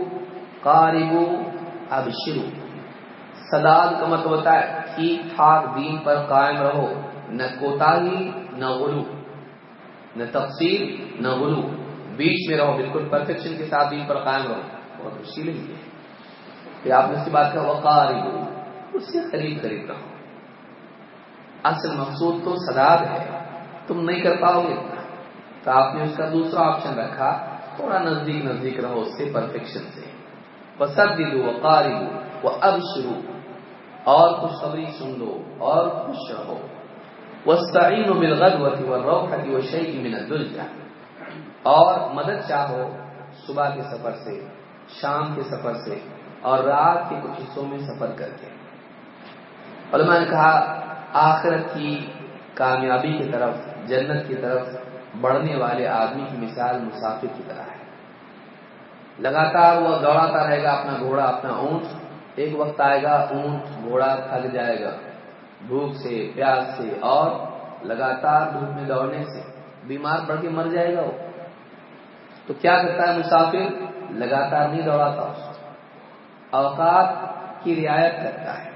قاربو اب شروع سداد کا مطلب ہوتا ہے، ٹھیک ٹھاک دین پر قائم رہو۔ نہ کوتا نہ غلو۔ نہ تفصیل، نہ غلو۔ بیچ میں رہو، بالکل پرفیکشن کے ساتھ دین پر قائم رہو۔ بہت مشکل ہے پھر آپ نے اس کی بات کہا وقاربو اس سے قریب قریب رہو۔ اصل مقصود تو سداد ہے۔ تم نہیں کر پاؤ گے۔ تو آپ نے اس کا دوسرا آپشن رکھا، تھوڑا نزدیک نزدیک رہو اس سے پرفیکشن سے۔ سب دلو وہ قارب وہ اب شروع اور خوشخبری سن لو، اور خوش رہو۔ وہ سعین و ملغد وتی وہ روحتی و شعی منت اور مدد چاہو صبح کے سفر سے، شام کے سفر سے، اور رات کے کچھ حصوں میں سفر کر کے۔ علماء نے کہا، آخرت کی کامیابی کی طرف، جنت کی طرف بڑھنے والے آدمی کی مثال مسافر کی طرح ہے۔ لگاتار وہ دوڑاتا رہے گا، اپنا گھوڑا، اپنا اونٹ۔ ایک وقت آئے گا، اونٹ، گھوڑا تھک جائے گا۔ بھوک سے، پیاس سے اور لگاتار دھوپ میں دوڑنے سے۔ بیمار پڑ کے مر جائے گا وہ۔ تو کیا کرتا ہے مسافر؟ لگاتار نہیں دوڑاتا اوقات کی رعایت کرتا ہے۔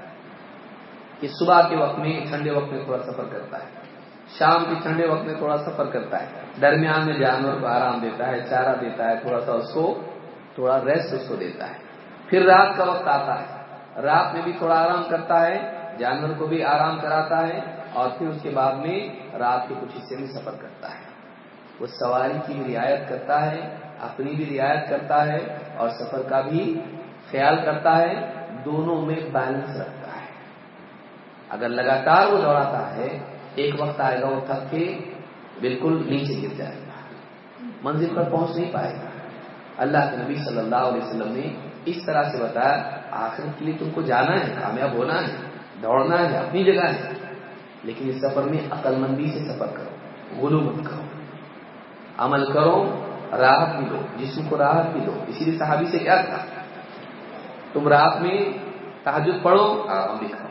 کہ صبح کے وقت میں، ٹھنڈے وقت میں تھوڑا سفر کرتا ہے۔ شام کے ٹھنڈے وقت میں تھوڑا سفر کرتا ہے۔ درمیان میں جانور کو آرام دیتا ہے، چارہ دیتا ہے، تھوڑا سا اس کو، تھوڑا ریسٹ اس کو دیتا ہے۔ پھر رات کا وقت آتا ہے۔ رات میں بھی تھوڑا آرام کرتا ہے۔ جانور کو بھی آرام کراتا ہے اور پھر اس کے بعد میں رات کے کچھ حصے میں سفر کرتا ہے۔ وہ سواری کی بھی رعایت کرتا ہے، اپنی بھی رعایت کرتا ہے اور سفر کا بھی خیال کرتا ہے، دونوں میں بیلنس رکھتا ہے۔ اگر لگاتار وہ دوڑاتا ہے، ایک وقت آئے گا وہ تھک کے بالکل نیچے گر جائے گا۔ منزل پر پہنچ نہیں پائے گا۔ اللہ کے نبی صلی اللہ علیہ وسلم نے اس طرح سے بتایا آخر کے لیے تم کو جانا ہے، کامیاب ہونا ہے۔ دوڑنا ہے، اپنی جگہ ہے۔ لیکن اس سفر میں عقل مندی سے سفر کرو، غلو مت کرو۔ عمل کرو، راحت بھی لو جسم کو راحت بھی لو اسی لیے صحابی سے کیا تھا تم رات میں تحجد پڑھو، آرام بھی کرو۔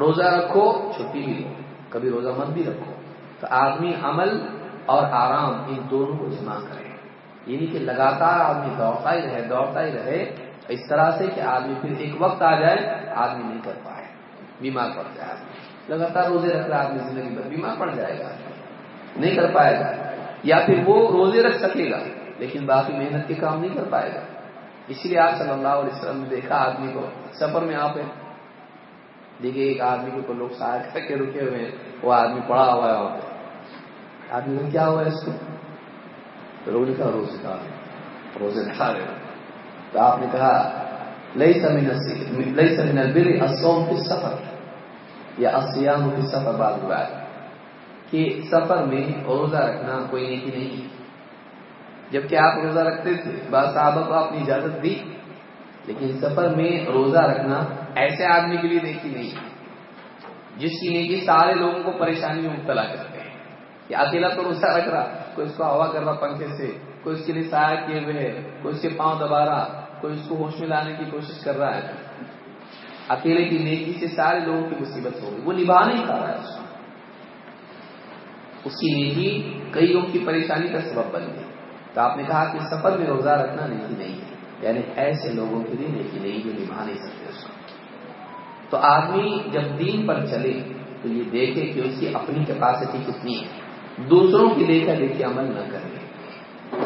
روزہ رکھو، چھٹی بھی لو۔ کبھی روزہ مت بھی رکھو۔ تو آدمی عمل اور آرام ان دونوں کو جمع کرے۔ یعنی کہ لگاتار آدمی دوڑتا ہی رہے، دوڑتا ہی رہے۔ اس طرح سے کہ آدمی پھر ایک وقت آ جائے، آدمی نہیں کر پائے۔ بیمار پڑ جائے۔ لگاتار روزے رکھ رہا آدمی زندگی پر بیمار پڑ جائے گا۔ نہیں کر پائے گا۔ یا پھر وہ روزے رکھ سکے گا، لیکن باقی محنت کے کام نہیں کر پائے گا۔ اسی لیے آپ صلی اللہ علیہ وسلم نے دیکھا آدمی کو، سفر میں آپ دیکھیے، ایک آدمی کو لوگ سہایہ کر کے رکے ہوئے وہ آدمی پڑا ہوا ہے وہاں پہ۔ آدمی کو کیا ہوا ہے اس کو؟ لوگ نے کہا روزے کا روزے کھا رہے تو آپ نے کہا لئی سمین لئی سمین البر اسوم کی سفر یا اسیام کی سفر بعد ہوا کہ سفر میں روزہ رکھنا کوئی نیکی نہیں۔ جبکہ آپ روزہ رکھتے تھے، بعض صحابہ کو آپ نے اجازت دی، لیکن سفر میں روزہ رکھنا ایسے آدمی کے لیے نیکی نہیں۔ جس کی نیکی سارے لوگوں کو پریشانی میں مبتلا کرتے ہیں کہ اکیلا تو روزہ رکھ رہا، کوئی اس کو ہوا کر رہا پنکھے سے، کوئی اس کے لیے سایہ کیے ہوئے ہے، کوئی اس کے پاؤں دبا رہا، کوئی اس کو ہوش میں لانے کی کوشش کر رہا ہے۔ اکیلے کی نیکی سے سارے لوگوں کی مصیبت ہوگی وہ نبھا نہیں پا رہا ہے۔ اس اس کی نیکی کئی لوگوں کی پریشانی کا سبب بن گئی۔ تو آپ نے کہا کہ سفر میں روزہ رکھنا نیکی نہیں ہے۔ یعنی ایسے لوگوں کے لیے نیکی نہیں جو نبھا نہیں سکتے اس کو۔ تو آدمی جب دین پر چلے تو یہ دیکھے کہ اس کی اپنی کیپیسٹی کتنی ہے۔ دوسروں کی دیکھا دیکھے عمل نہ کرے۔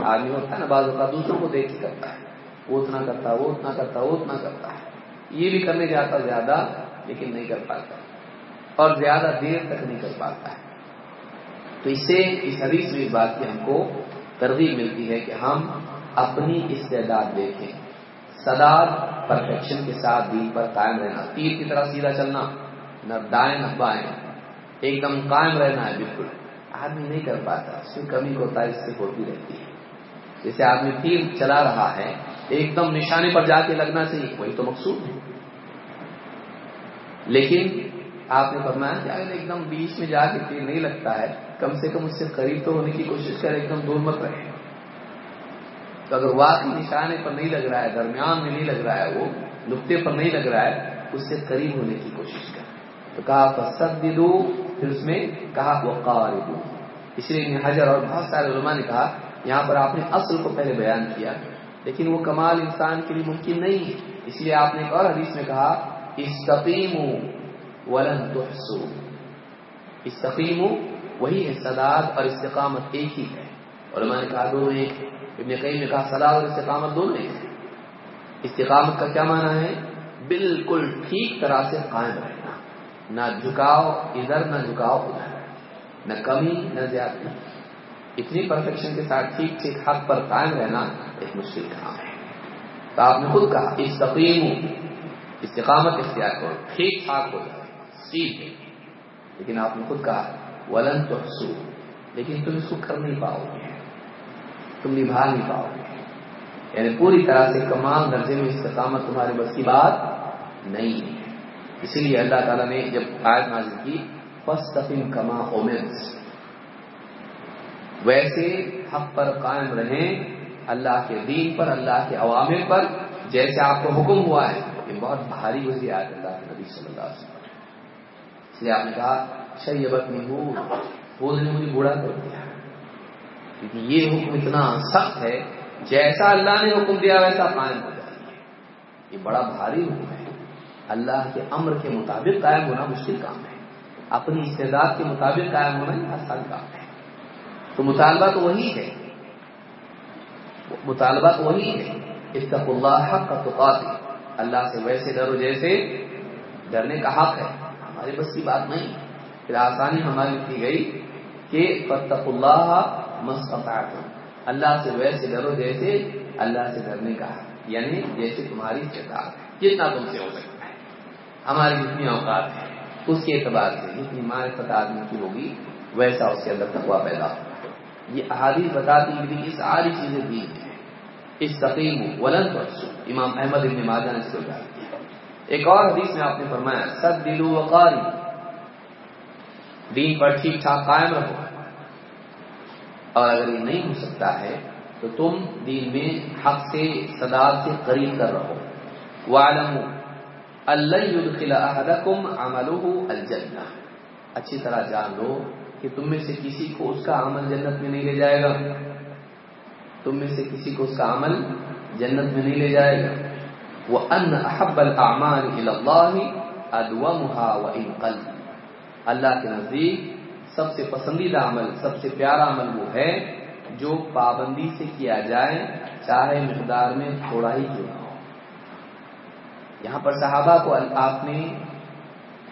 آدمی ہوتا ہے نا، بعض اوقات دوسروں کو دیکھ کے کرتا ہے۔ وہ اتنا کرتا وہ اتنا کرتا وہ اتنا کرتا ہے۔ یہ بھی کرنے جاتا زیادہ لیکن نہیں کر پاتا اور زیادہ دیر تک نہیں کر پاتا ہے۔ تو اس سے اس حدیث میں اس بات کی ہم کو ترغیب ملتی ہے کہ ہم اپنی استعداد دیکھیں۔ سداد پرفیکشن کے ساتھ دین پر قائم رہنا، تیر کی طرح سیدھا چلنا، نہ دائیں نہ بائیں۔ ایک دم قائم رہنا ہے، بالکل۔ آدمی نہیں کر پاتا، اس میں کمی ہوتا ہے، اس سے ہوتی رہتی ہے۔ جیسے آدمی تیر چلا رہا ہے ایک دم نشانے پر جا کے لگنا چاہیے وہی تو مقصود ہے۔ لیکن آپ نے فرمایا کہ اگر ایک دم بیچ میں جا کے تیر نہیں لگتا ہے، کم سے کم اس سے قریب تو ہونے کی کوشش کرے ایک دم دور مت رہے تو اگر واقعی نشانے پر نہیں لگ رہا ہے، درمیان میں نہیں لگ رہا ہے، وہ نقطے پر نہیں لگ رہا ہے، اس سے قریب ہونے کی کوشش کر تو کہا فسد دلو پھر اس میں کہا وہ قارب اس لیے حجر اور بہت سارے علماء نے کہا، یہاں پر آپ نے اصل کو پہلے بیان کیا۔ لیکن وہ کمال انسان کے لیے ممکن نہیں ہے۔ اس لیے آپ نے ایک اور حدیث میں کہا استقیم ولن تحسو استقیم وہی ہے سداد اور استقامت ایک ہی ہے۔ علماء نے کہا، دونوں ایک۔ ابن قیم نے کہا سداد اور استقامت دونوں ایک ہے استقامت کا کیا معنی ہے؟ بالکل ٹھیک طرح سے قائم رہنا۔ نہ جھکاؤ ادھر، نہ جھکاؤ ادھر۔ نہ کمی، نہ زیادہ اتنی پرفیکشن کے ساتھ ٹھیک ٹھیک حق پر قائم رہنا ایک مشکل کام ہے۔ تو آپ نے خود کہا، استقیم استقامت اختیار کرو۔ ٹھیک ٹھاک ہو جائے سیدھے لیکن آپ نے خود کہا، ولن تو لیکن تم اس کو کر نہیں پاؤ گے۔ تم نبھا نہیں پاؤ گے۔ یعنی پوری طرح سے کمال درجے میں استقامت تمہارے بس کی بات نہیں ہے۔ اسی لیے اللہ تعالیٰ نے جب آیت نازل کی فستقیم کما اومنس ویسے حق پر قائم رہیں اللہ کے دین پر، اللہ کے عوامل پر۔ جیسے آپ کو حکم ہوا ہے، یہ بہت بھاری وزی آیت اللہ کے نبی صلی اللہ علیہ وسلم۔ اس لیے آپ نے کہا شیبت میں وہ نے مجھے بوڑھا کر دیا۔ کیونکہ یہ حکم اتنا سخت ہے، جیسا اللہ نے حکم دیا، ویسا قائم ہو جائے یہ بڑا بھاری حکم ہے۔ اللہ کے امر کے مطابق قائم ہونا مشکل کام ہے۔ اپنی استعداد کے مطابق قائم ہونا یہ آسان کام ہے۔ تو مطالبہ تو وہی ہے۔ مطالبہ تو وہی ہے۔ اتق اللہ حق کا تقاضی اللہ سے ویسے ڈرو جیسے ڈرنے کا حق ہے۔ ہمارے بس کی بات نہیں۔ پھر آسانی ہماری کی گئی کہ فتق اللہ مستقاط اللہ سے ویسے ڈرو جیسے اللہ سے ڈرنے کا حق۔ یعنی جیسے تمہاری استعداد جتنا تم سے ہو سکتا ہے۔ ہماری جتنی اوقات ہے اس کے اعتبار سے جتنی معرفت آدمی کی ہوگی، ویسا اس کے اندر تقوا پیدا ہوگا۔ یہ احادیث بتاتی ہوئی یہ ساری چیزیں دی ہیں۔ اس تقیم ولن بخشو امام احمد ابن ماجہ نے اس کو جان کیا۔ ایک اور حدیث میں آپ نے فرمایا سد دلو وقاری۔ دین پر ٹھیک ٹھاک قائم رہو۔ اور اگر یہ نہیں ہو سکتا ہے، تو تم دین میں حق سے صداد سے قریب کر رہو۔ وعلمو اللہ يدخل احدکم عملہ الجنہ۔ اچھی طرح جان لو کہ تم میں سے کسی کو اس کا عمل جنت میں نہیں لے جائے گا۔ تم میں سے کسی کو اس کا عمل جنت میں نہیں لے جائے گا۔ وہ ان احب العمان اللہ ادومها وان قل اللہ کے نزدیک سب سے پسندیدہ عمل، سب سے پیارا عمل وہ ہے جو پابندی سے کیا جائے، چاہے مقدار میں تھوڑا ہی کیوں نہ ہو۔ یہاں پر صحابہ کو آپ نے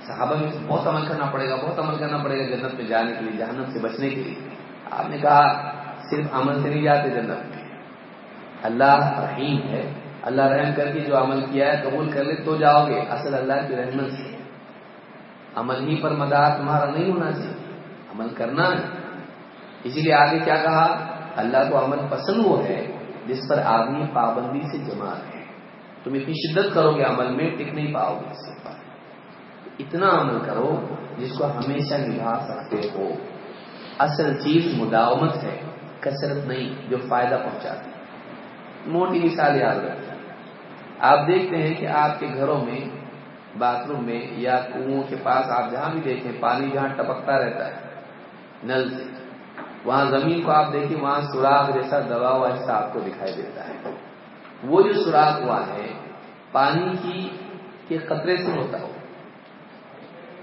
صحابہ میں بہت عمل کرنا پڑے گا، بہت عمل کرنا پڑے گا جنت میں جانے کے لیے، جہنم سے بچنے کے لیے۔ آپ نے کہا، صرف عمل سے نہیں جاتے جنت میں۔ اللہ رحیم ہے۔ اللہ رحم کر کے جو عمل کیا ہے، قبول کر لے تو جاؤ گے۔ اصل اللہ کی رحمت سے۔ عمل ہی پر مدار تمہارا نہیں ہونا چاہیے۔ عمل کرنا ہے۔ اسی لیے آگے کیا کہا؟ اللہ کو عمل پسند وہ ہے جس پر آدمی پابندی سے جمع ہے تم اتنی شدت کرو گے عمل میں، ٹک نہیں پاؤ گے۔ اس پر اتنا عمل کرو جس کو ہمیشہ نبھا سکتے ہو۔ اصل چیز مداومت ہے، کثرت نہیں، جو فائدہ پہنچاتی۔ موٹی مثال یاد رکھیں آپ دیکھتے ہیں کہ آپ کے گھروں میں باتھ روم میں یا کنو کے پاس آپ جہاں بھی دیکھیں، پانی جہاں ٹپکتا رہتا ہے، نل سے۔ وہاں زمین کو آپ دیکھیں، وہاں سوراخ جیسا دبا ہوا حصہ آپ کو دکھائی دیتا ہے۔ وہ جو سوراخ ہوا ہے، پانی کی، کے قطرے سے ہوتا ہو۔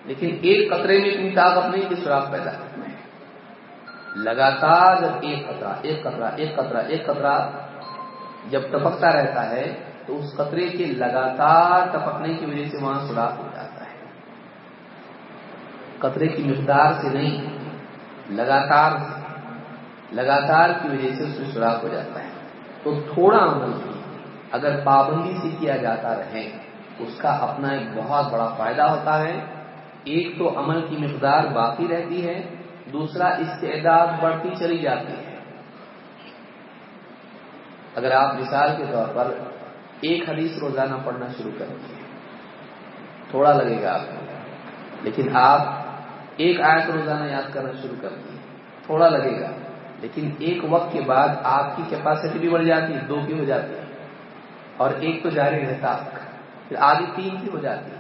لیکن ایک قطرے میں اتنی طاقت نہیں کہ سوراخ پیدا کرنا ہے لگاتار جب ایک قطرہ ایک قطرہ ایک قطرہ ایک قطرہ جب ٹپکتا رہتا ہے، تو اس قطرے کے لگاتار ٹپکنے کی وجہ سے وہاں سوراخ ہو جاتا ہے۔ قطرے کی مقدار سے نہیں، لگاتار لگاتار کی وجہ سے اس میں سوراخ ہو جاتا ہے۔ تو تھوڑا عمل بھی اگر پابندی سے کیا جاتا رہے، اس کا اپنا ایک بہت بڑا فائدہ ہوتا ہے۔ ایک تو عمل کی مقدار باقی رہتی ہے، دوسرا استعداد بڑھتی چلی جاتی ہے۔ اگر آپ مثال کے طور پر ایک حدیث روزانہ پڑھنا شروع کریں گے، تھوڑا لگے گا آپ کو۔ لیکن آپ ایک آیت روزانہ یاد کرنا شروع کر دیے تھوڑا لگے گا۔ لیکن ایک وقت کے بعد آپ کی کیپیسٹی بھی بڑھ جاتی ہے دو کی ہو جاتی۔ ہے اور ایک تو جاری رہتا۔ پھر آدھی تین کی ہو جاتی۔ ہے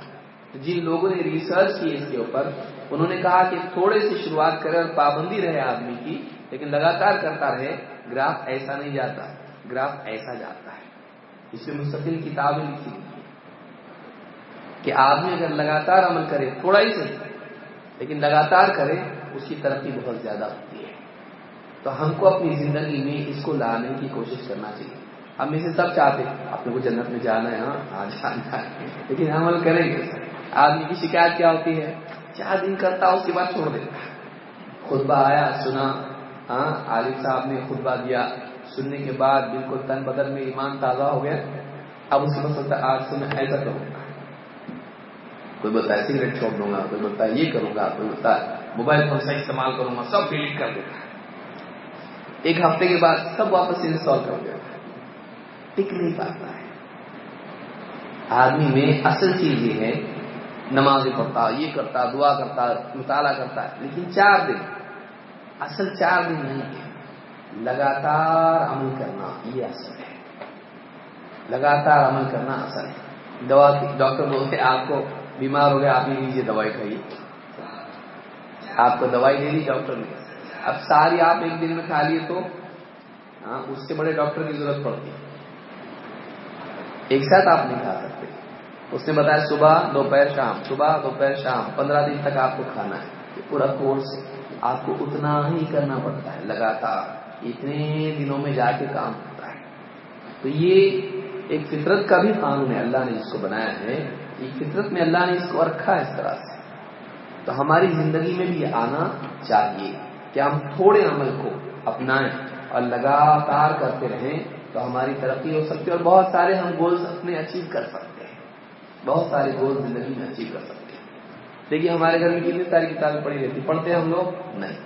جن لوگوں نے ریسرچ کی اس کے اوپر۔ انہوں نے کہا کہ تھوڑے سے شروعات کرے اور پابندی رہے آدمی کی، لیکن لگاتار کرتا رہے، گراف ایسا نہیں جاتا، گراف ایسا جاتا ہے۔ اس میں مستقل کتابیں لکھی کہ آدمی اگر لگاتار عمل کرے، تھوڑا ہی صحیح، لیکن لگاتار کرے، اس کی ترقی بہت زیادہ ہوتی ہے۔ تو ہم کو اپنی زندگی میں اس کو لانے کی کوشش کرنا چاہیے۔ ہم اسے سب چاہتے اپنے کو جنت میں جانا ہے ہاں جانا ہے، لیکن عمل کریں گے۔ آدمی کی شکایت کیا ہوتی ہے؟ چار دن کرتا اس کے بعد چھوڑ دیتا خطبہ آیا، سنا۔ ہاں عالم صاحب نے خطبہ دیا۔ سننے کے بعد بالکل تن بدن میں ایمان تازہ ہو گیا۔ اب اس میں سوچتا آج سے میں ایسا کروں گا۔ کوئی بولتا ہے، سگریٹ چھوڑ دوں گا، کوئی بولتا ہے، یہ کروں گا، کوئی بولتا ہے، موبائل فون سے استعمال کروں گا، سب ڈیلیٹ کر دوں گا ایک ہفتے کے بعد سب واپس انسٹال کر دیا ٹک نہیں پاتا ہے آدمی میں اصل چیز یہ ہے نماز پڑھتا، یہ کرتا، دعا کرتا، مطالعہ کرتا ہے، لیکن چار دن، اصل چار دن نہیں ہے۔ لگاتار عمل کرنا یہ اصل ہے۔ لگاتار عمل کرنا اصل ہے۔ دوا ڈاکٹر بولتے آپ کو بیمار ہو گیا، آپ ہی لیجیے دوائی کھائیے۔ آپ کو دوائی دے دی ڈاکٹر نے۔ اب ساری آپ ایک دن میں کھا لیے تو ہاں، اس سے بڑے ڈاکٹر کی ضرورت پڑتی۔ ہے ایک ساتھ آپ نہیں کھا سکتے۔ اس نے بتایا صبح، دوپہر، شام۔ صبح، دوپہر، شام۔ پندرہ دن تک آپ کو کھانا ہے۔ یہ پورا کورس آپ کو اتنا ہی کرنا پڑتا ہے۔ لگاتار اتنے دنوں میں جا کے کام ہوتا ہے۔ تو یہ ایک فطرت کا بھی قانون ہے۔ اللہ نے جس کو بنایا ہے۔ یہ فطرت میں اللہ نے اس کو رکھا ہے اس طرح سے۔ تو ہماری زندگی میں بھی آنا چاہیے کہ ہم تھوڑے عمل کو اپنائیں اور لگاتار کرتے رہیں تو ہماری ترقی ہو سکتی ہے اور بہت سارے ہم گولز اپنے اچیو کر سکتے ہیں۔ بہت سارے گولز زندگی میں اچیو کر سکتے ہیں۔ دیکھیے، ہمارے گھر میں کتنی ساری کتابیں پڑھی رہتی پڑھتے ہیں ہم لوگ؟ نہیں۔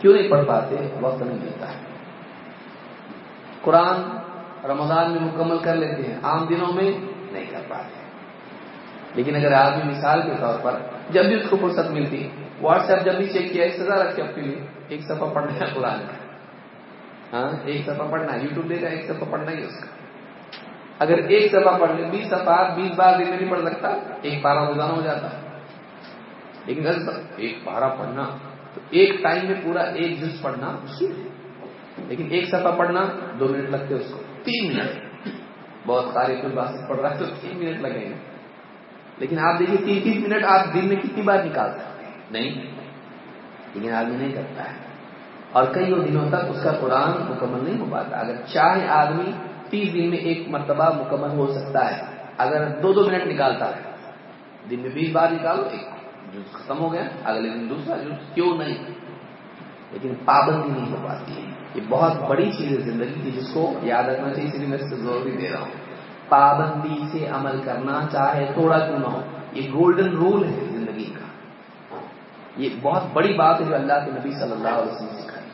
کیوں نہیں پڑھ پاتے؟ وقت نہیں ملتا۔ ہے قرآن رمضان میں مکمل کر لیتے ہیں۔ عام دنوں میں نہیں کر پاتے۔ لیکن اگر آدمی مثال کے طور پر جب بھی اس کو فرصت ملتی، واٹس ایپ جب بھی چیک کیا، ایک سزا رکھے اپنے لیے ایک سفا پڑھنا ہے قرآن کا۔ ہاں ایک سفا پڑھنا یوٹیوب دے گا ایک سفا پڑھنا ہی اس کا۔ اگر ایک سفا پڑھ لے، بیس سفا بیس بار دن میں نہیں پڑھ سکتا، ایک پارا روزانہ ہو جاتا۔ ہے لیکن اگر ایک پارا پڑھنا، تو ایک ٹائم میں پورا ایک جز پڑھنا مشکل ہے۔ لیکن ایک سفا پڑھنا، دو منٹ لگتے اس کو۔ تین منٹ۔ بہت سارے کوئی بات پڑھ رہا ہے، تو تین منٹ لگیں گے۔ لیکن آپ دیکھیے تیس تیس منٹ آپ دن میں کتنی بار نکال سکتے ہیں؟ نہیں۔ لیکن آدمی نہیں کرتا ہے۔ اور کئی دنوں تک اس کا قرآن مکمل نہیں ہو پاتا۔ اگر چاہے آدمی تیس دن میں ایک مرتبہ مکمل ہو سکتا ہے۔ اگر دو دو منٹ نکالتا ہے، دن میں بیس بار نکالو، ایک جز ختم ہو گیا، اگلے دن دوسرا جز کیوں نہیں؟ لیکن پابندی نہیں ہو پاتی ہے۔ یہ بہت بڑی چیز ہے زندگی کی، جس کو یاد رکھنا چاہیے، اس لیے میں اس کو زور بھی دے رہا ہوں۔ پابندی سے عمل کرنا چاہے تھوڑا کیوں نہ ہو، یہ گولڈن رول ہے زندگی کا۔ یہ بہت بڑی بات ہے جو اللہ کے نبی صلی اللہ علیہ وسلم سکھائی۔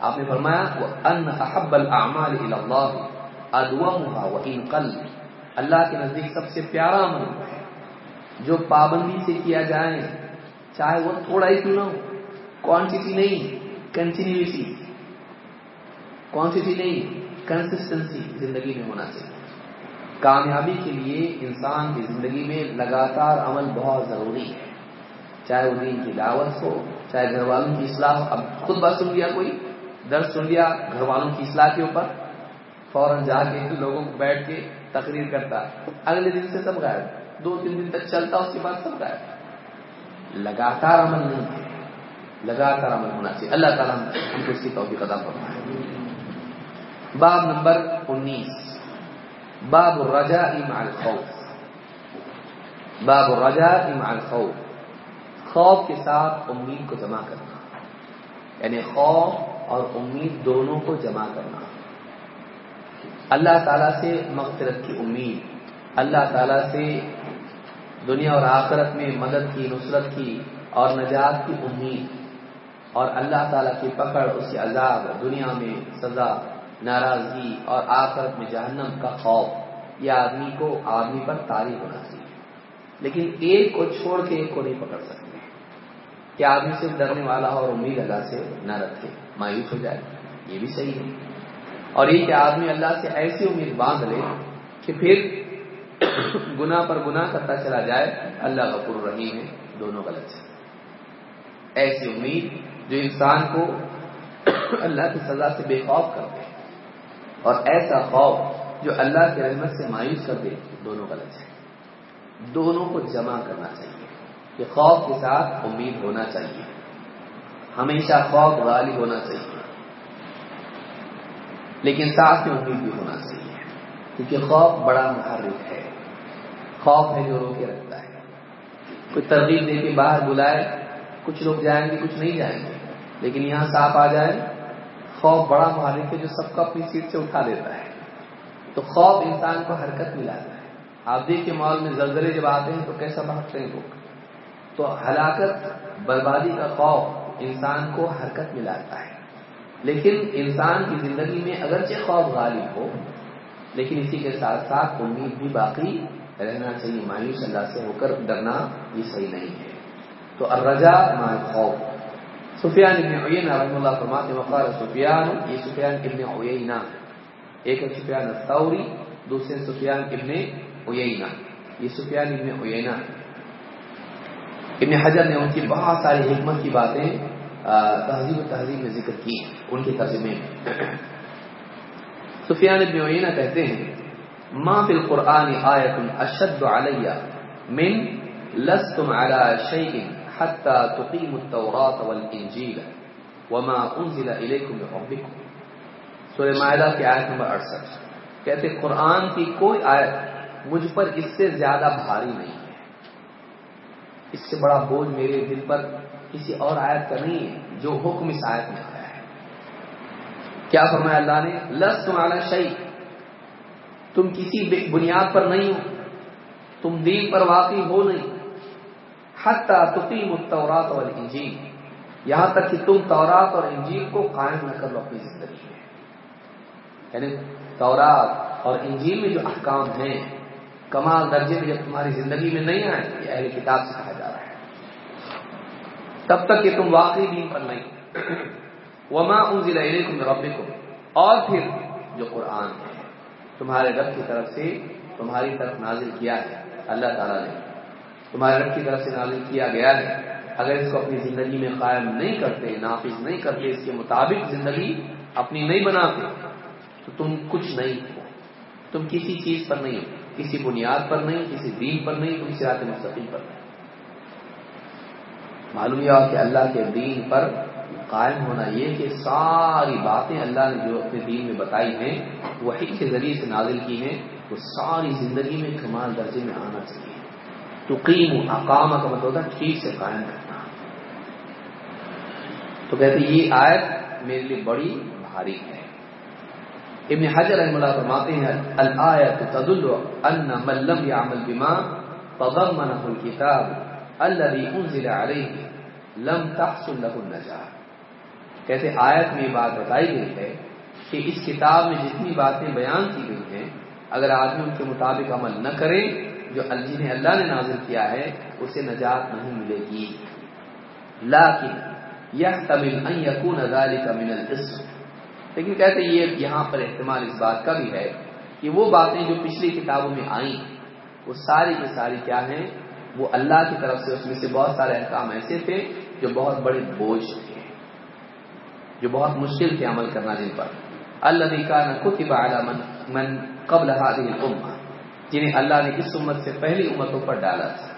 آپ نے فرمایا وہ ان احب الاعمال اللہ ادومها وان قل۔ اللہ کے نزدیک سب سے پیارا عمل ہے۔ جو پابندی سے کیا جائے، چاہے وہ تھوڑا ہی کیوں نہ ہو۔ کوانٹٹی نہیں کنٹینیوٹی کوانٹٹی نہیں کنسسٹنسی زندگی میں ہونا چاہیے۔ کامیابی کے لیے انسان کی زندگی میں لگاتار عمل بہت ضروری ہے۔ چاہے وہ دین کی دعوت ہو، چاہے گھر والوں کی اصلاح ہو۔ اب خود بات سن لیا کوئی؟ درد سن لیا گھر والوں کی اصلاح کے اوپر؟ فوراً جا کے لوگوں کو بیٹھ کے تقریر کرتا اگلے دن سے سب غائب، دو تین دن تک چلتا، اس کے بعد سب غائب۔ لگاتار عمل نہیں ہے لگاتار عمل ہونا چاہیے۔ اللہ تعالیٰ ہم کو اس کی توفیق ادا فرمائے۔ باب نمبر انیس۔ باب الرجا مع الخوف۔ باب الرجا مع الخوف۔ خوف کے ساتھ امید کو جمع کرنا۔ یعنی خوف اور امید دونوں کو جمع کرنا۔ اللہ تعالیٰ سے مغفرت کی امید، اللہ تعالیٰ سے دنیا اور آخرت میں مدد کی، نصرت کی اور نجات کی امید۔ اور اللہ تعالیٰ کی پکڑ، اس کے عذاب دنیا میں سزا، ناراضگی اور آخرت میں جہنم کا خوف۔ یہ آدمی کو آدمی پر تاری ہونا چاہیے۔ لیکن ایک کو چھوڑ کے ایک کو نہیں پکڑ سکتے۔ کہ آدمی صرف ڈرنے والا ہو اور امید اللہ سے نہ رکھے، مایوس ہو جائے۔ یہ بھی صحیح ہے۔ اور یہ کہ آدمی اللہ سے ایسی امید باندھ لے کہ پھر گنا پر گنا کرتا چلا جائے، اللہ غفور رحیم ہے، دونوں غلط ہے ایسی امید جو انسان کو اللہ کی سزا سے بے خوف کر دے اور ایسا خوف جو اللہ کی رحمت سے مایوس کر دے، دونوں غلط ہے دونوں کو جمع کرنا چاہیے کہ خوف کے ساتھ امید ہونا چاہیے۔ ہمیشہ خوف غالب ہونا چاہیے۔ لیکن ساتھ میں امید بھی ہونا چاہیے، کیونکہ خوف بڑا محرک ہے۔ خوف ہے جو رو کے رکھتا ہے۔ کوئی ترغیب دے کے باہر بلائے، کچھ لوگ جائیں گے، کچھ نہیں جائیں گے۔ لیکن یہاں صاف آ جائے، خوف بڑا محرک ہے جو سب کو اپنی سیٹ سے اٹھا دیتا ہے۔ تو خوف انسان کو حرکت ملاتا ہے۔ آپ دیکھیے مال میں زلزلے جب آتے ہیں تو کیسا بھاگتے ہیں لوگ؟ تو ہلاکت، بربادی کا خوف انسان کو حرکت ملاتا ہے۔ لیکن انسان کی زندگی میں اگرچہ خوف غالب ہو، لیکن اسی کے ساتھ ساتھ امید بھی باقی رہنا چاہیے۔ مایوس اللہ سے ہو کر ڈرنا یہ صحیح نہیں ہے۔ تو الرجا مع خوف سفیان ابن عیینہ رحم اللہ فرماتے وقال سفیان، یہ سفیان ابن عیینہ۔ ایک ہے سفیان الثوری، دوسرے سفیان ابن عیینہ۔ یہ سفیان ابن عیینہ۔ ابن حجر نے ان کی بہت ساری حکمت کی باتیں تہذیب و تہذیب میں ذکر کی ان کے ترجمے میں۔ سفیان ابن عیینہ کہتے ہیں، ما فی القرآن آیت اشد علی من، لستم على شیء حتى تقیموا التوراة والانجیل وما انزل الیکم ربکم. سورہ معاہدہ کی آیت نمبر 68 کہتے ہیں، قرآن کی کوئی آیت مجھ پر اس سے زیادہ بھاری نہیں ہے۔ اس سے بڑا بوجھ میرے دل پر کسی اور آیت کا نہیں ہے، جو حکم اس آیت میں آیا ہے۔ کیا فرمایا اللہ نے؟ لس تمہارا شعی تم کسی بنیاد پر نہیں ہو۔ تم دین پر واقعی ہو نہیں۔ حتی تقیم التورات والانجیل۔ یہاں تک کہ تم تورات اور انجیل کو قائم نہ کر لو اپنی زندگی میں۔ یعنی تورات اور انجیل میں جو احکام ہیں، کمال درجے میں جب تمہاری زندگی میں نہیں آئے، یہ اہل کتاب سے کہا تب تک کہ تم واقعی دین پر نہیں۔ وما انزل الیکم ربکم اور پھر جو قرآن ہے تمہارے رب کی طرف سے تمہاری طرف نازل کیا ہے، اللہ تعالیٰ نے۔ تمہارے رب کی طرف سے نازل کیا گیا ہے۔ اگر اس کو اپنی زندگی میں قائم نہیں کرتے، نافذ نہیں کرتے، اس کے مطابق زندگی اپنی نہیں بناتے، تو تم کچھ نہیں ہو۔ تم کسی چیز پر نہیں کسی بنیاد پر نہیں، کسی دین پر نہیں، تم سرات مستقیم پر نہیں۔ معلوم یہ کہ اللہ کے دین پر قائم ہونا یہ کہ ساری باتیں اللہ نے جو اپنے دین میں بتائی ہیں وہی کے ذریعے سے نازل کی ہیں، وہ ساری زندگی میں کمال درجے میں آنا چاہیے۔ تو قیم اقامہ کا مطلب ہوتا ہے ٹھیک سے قائم کرنا تو کہتے یہ آیت میرے لیے بڑی بھاری ہے۔ ابن حجر رحم اللہ فرماتے ہیں، الآیت تدل ان من لم يعمل بما تضمنه الكتاب الذي انزل عليه لم تحصل له النجاة۔ کہتے آیت میں یہ بات بتائی گئی ہے کہ اس کتاب میں جتنی باتیں بیان کی گئی ہیں، اگر آدمی ان کے مطابق عمل نہ کرے، جو جنہیں اللہ نے نازل کیا ہے، اسے نجات نہیں ملے گی۔ لیکن يحتمل ان يكون ذلك من الاسم۔ لیکن کہتے یہ یہاں پر احتمال اس بات کا بھی ہے کہ وہ باتیں جو پچھلی کتابوں میں آئیں، وہ ساری کی ساری کیا ہیں؟ وہ اللہ کی طرف سے اس میں سے بہت سارے احکام ایسے تھے جو بہت بڑے بوجھ تھے، جو بہت مشکل تھے عمل کرنا جن پر۔ اللہ کا نہ کتب من من قبل هذه الامه جنہیں اللہ نے اس امت سے پہلی امتوں پر ڈالا تھا۔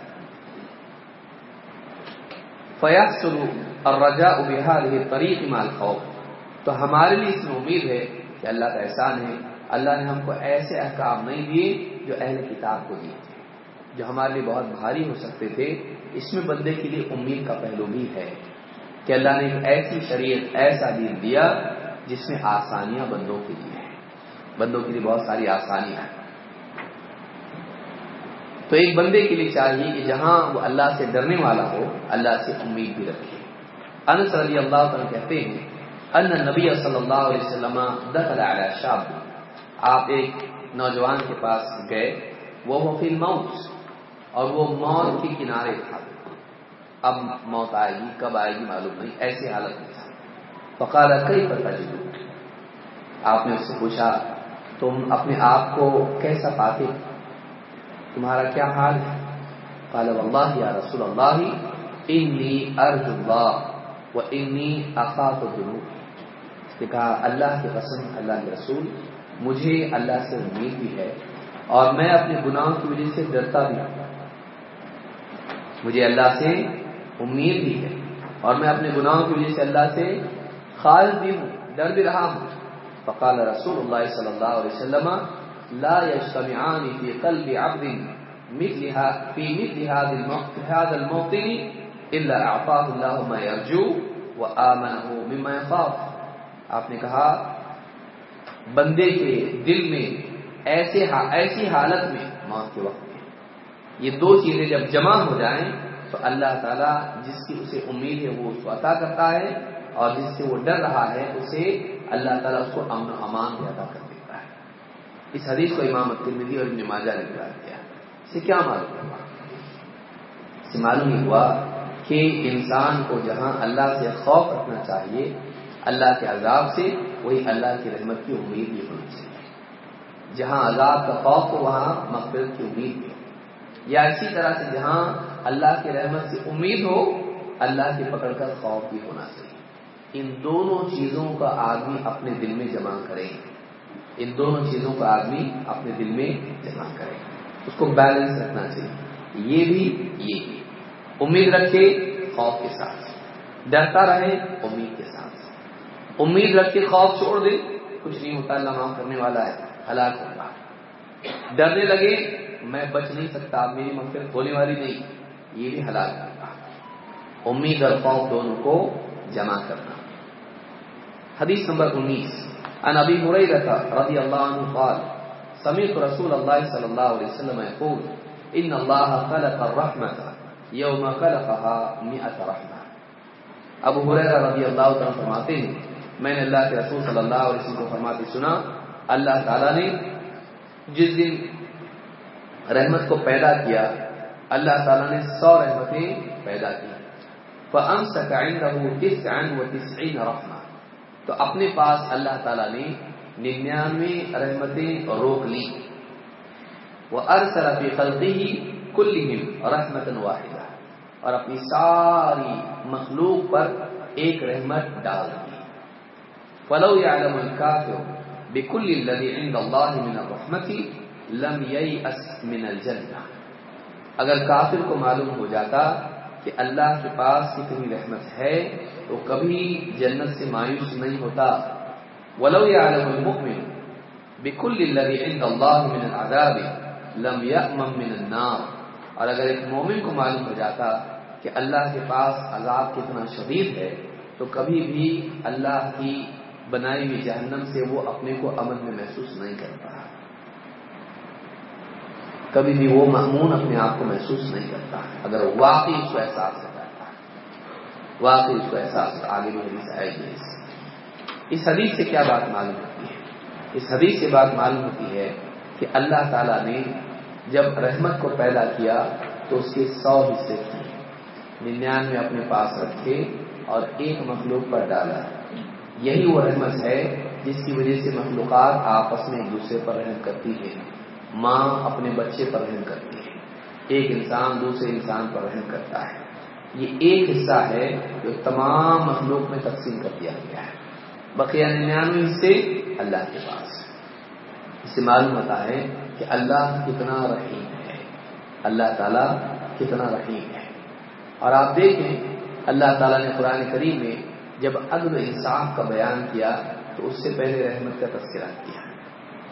فیحصل الرجاء بهذه الطريق مع الخوف۔ تو ہمارے لیے اس میں امید ہے کہ اللہ کا احسان ہے۔ اللہ نے ہم کو ایسے احکام نہیں دیے جو اہل کتاب کو دیے۔ تھے جو ہمارے لیے بہت بھاری ہو سکتے تھے، اس میں بندے کے لیے امید کا پہلو بھی ہے کہ اللہ نے ایک ایسی شریعت، ایسا دین دیا جس میں آسانیاں بندوں کے لیے ہیں۔ بندوں کے لیے بہت ساری آسانیاں ہیں۔ تو ایک بندے کے لیے چاہیے کہ جہاں وہ اللہ سے ڈرنے والا ہو، اللہ سے امید بھی رکھے۔ انس رضی اللہ تعالیٰ کہتے ہیں، ان نبی صلی اللہ علیہ وسلم دخل علی شاب آپ ایک نوجوان کے پاس گئے، وہ فی الموت۔ اور وہ موت کے کنارے تھا۔ اب موت آئے گی، کب آئے گی معلوم نہیں ایسی حالت میں تھا۔ پکارا کئی پتا جی آپ نے اس سے پوچھا، تم اپنے آپ کو کیسا پاتے تمہارا کیا حال ہے؟ قال، واللہ یا رسول اللہ، انی ارج اللہ و انی اخاف الذنوب. اس نے کہا، اللہ کے قسم، اللہ کے رسول، مجھے اللہ سے امید بھی ہے اور میں اپنے گناہوں کی وجہ سے ڈرتا بھی ہوں۔ مجھے اللہ سے امید بھی ہے اور میں اپنے گناہوں کی وجہ سے اللہ سے خال بھی ہوں، ڈر بھی رہا ہوں۔ فقال رسول اللہ صلی اللہ علیہ وسلم، لا يجتمعان في قلب عبد مثلها في مثل هذا هذا الموطن الا اعطاه الله ما يرجو وامنه مما يخاف آپ نے کہا، بندے کے دل میں ایسے ایسی حالت میں موت کے وقت یہ دو چیزیں جب جمع ہو جائیں تو اللہ تعالیٰ جس کی اسے امید ہے وہ اس کو عطا کرتا ہے اور جس سے وہ ڈر رہا ہے اسے اللہ تعالیٰ اس کو امن و امان بھی ادا کر دیتا ہے۔ اس حدیث کو امام ترمیدی اور نمازہ نے بیان کیا اسے کیا معلوم ہوا؟ اسے معلوم یہ ہوا کہ انسان کو جہاں اللہ سے خوف رکھنا چاہیے، اللہ کے عذاب سے وہی اللہ کی رحمت کی امید بھی ہونی چاہیے۔ جہاں عذاب کا خوف ہو، وہاں مغفرت کی امید بھی ہو یا اسی طرح سے جہاں اللہ کی رحمت سے امید ہو، اللہ کی پکڑ کر خوف بھی ہونا چاہیے۔ ان دونوں چیزوں کا آدمی اپنے دل میں جمع کرے۔ ان دونوں چیزوں کا آدمی اپنے دل میں جمع کرے۔ اس کو بیلنس رکھنا چاہیے۔ یہ بھی یہ بھی۔ امید رکھے، خوف کے ساتھ۔ ڈرتا رہے، امید کے ساتھ۔ امید رکھ کے خوف چھوڑ دے۔ کچھ نہیں ہوتا، اللہ معاف کرنے والا ہے، ہلاک ہوگا۔ ڈرنے لگے میں بچ نہیں سکتا، آپ میری مغفرت ہونے والی نہیں یہ بھی ہلاک ہوگا امید اور خوف دونوں کو جمع کرنا۔ حدیث نمبر انیس۔ ان ابی ہریرہ رضی اللہ عنہ قال، سمعت رسول اللہ صلی اللہ علیہ وسلم يقول ان اللہ خلق الرحمة يوم خلقها مئة رحمة. ابو ہریرہ رضی اللہ عنہ فرماتے ہیں، میں نے اللہ کے رسول صلی اللہ علیہ وسلم کو فرماتے سنا، اللہ تعالیٰ نے جس دن رحمت کو پیدا کیا، اللہ تعالیٰ نے سو رحمتیں پیدا کی۔ رحمہ تو اپنے پاس اللہ تعالیٰ نے ننانوے رحمتیں روک لی وہ ارسل فی خلقی ہی کل رحمت واحدہ اور اپنی ساری مخلوق پر ایک رحمت ڈال دی۔ فلو يعلم الكافر بكل الذي عند الله من الرحمة لم ييأس من الجنة اگر کافر کو معلوم ہو جاتا کہ اللہ کے پاس کتنی رحمت ہے، تو کبھی جنت سے مایوس نہیں ہوتا۔ ولو يعلم المؤمن بكل الذي عند الله من العذاب لم يأمن من النار۔ اور اگر ایک مومن کو معلوم ہو جاتا کہ اللہ کے پاس عذاب کتنا شدید ہے، تو کبھی بھی اللہ کی بنائی ہوئی جہنم سے وہ اپنے کو امن میں محسوس نہیں کرتا۔ کبھی بھی وہ محمون اپنے آپ کو محسوس نہیں کرتا اگر واقعی اس کو احساس ہو جاتا ہے۔ واقعی اس کو احساس آگے بھی حدیث آئے گی۔ اس حدیث سے کیا بات معلوم ہوتی ہے؟ اس حدیث سے بات معلوم ہوتی ہے کہ اللہ تعالیٰ نے جب رحمت کو پیدا کیا تو اس کے سو حصے کیے۔ ننانوے اپنے پاس رکھے اور ایک مخلوق پر ڈالا۔ یہی وہ رحمت ہے جس کی وجہ سے مخلوقات آپس میں ایک دوسرے پر رحم کرتی ہے ماں اپنے بچے پر رحم کرتی ہے۔ ایک انسان دوسرے انسان پر رحم کرتا ہے۔ یہ ایک حصہ ہے جو تمام مخلوق میں تقسیم کر دیا گیا ہے۔ بقیہ ننانوے حصے اللہ کے پاس اس سے معلوم ہوتا ہے کہ اللہ کتنا رحیم ہے۔ اللہ تعالیٰ کتنا رحیم ہے۔ اور آپ دیکھیں، اللہ تعالیٰ نے قرآن کریم میں جب عدل انصاف کا بیان کیا تو اس سے پہلے رحمت کا تذکرہ کیا۔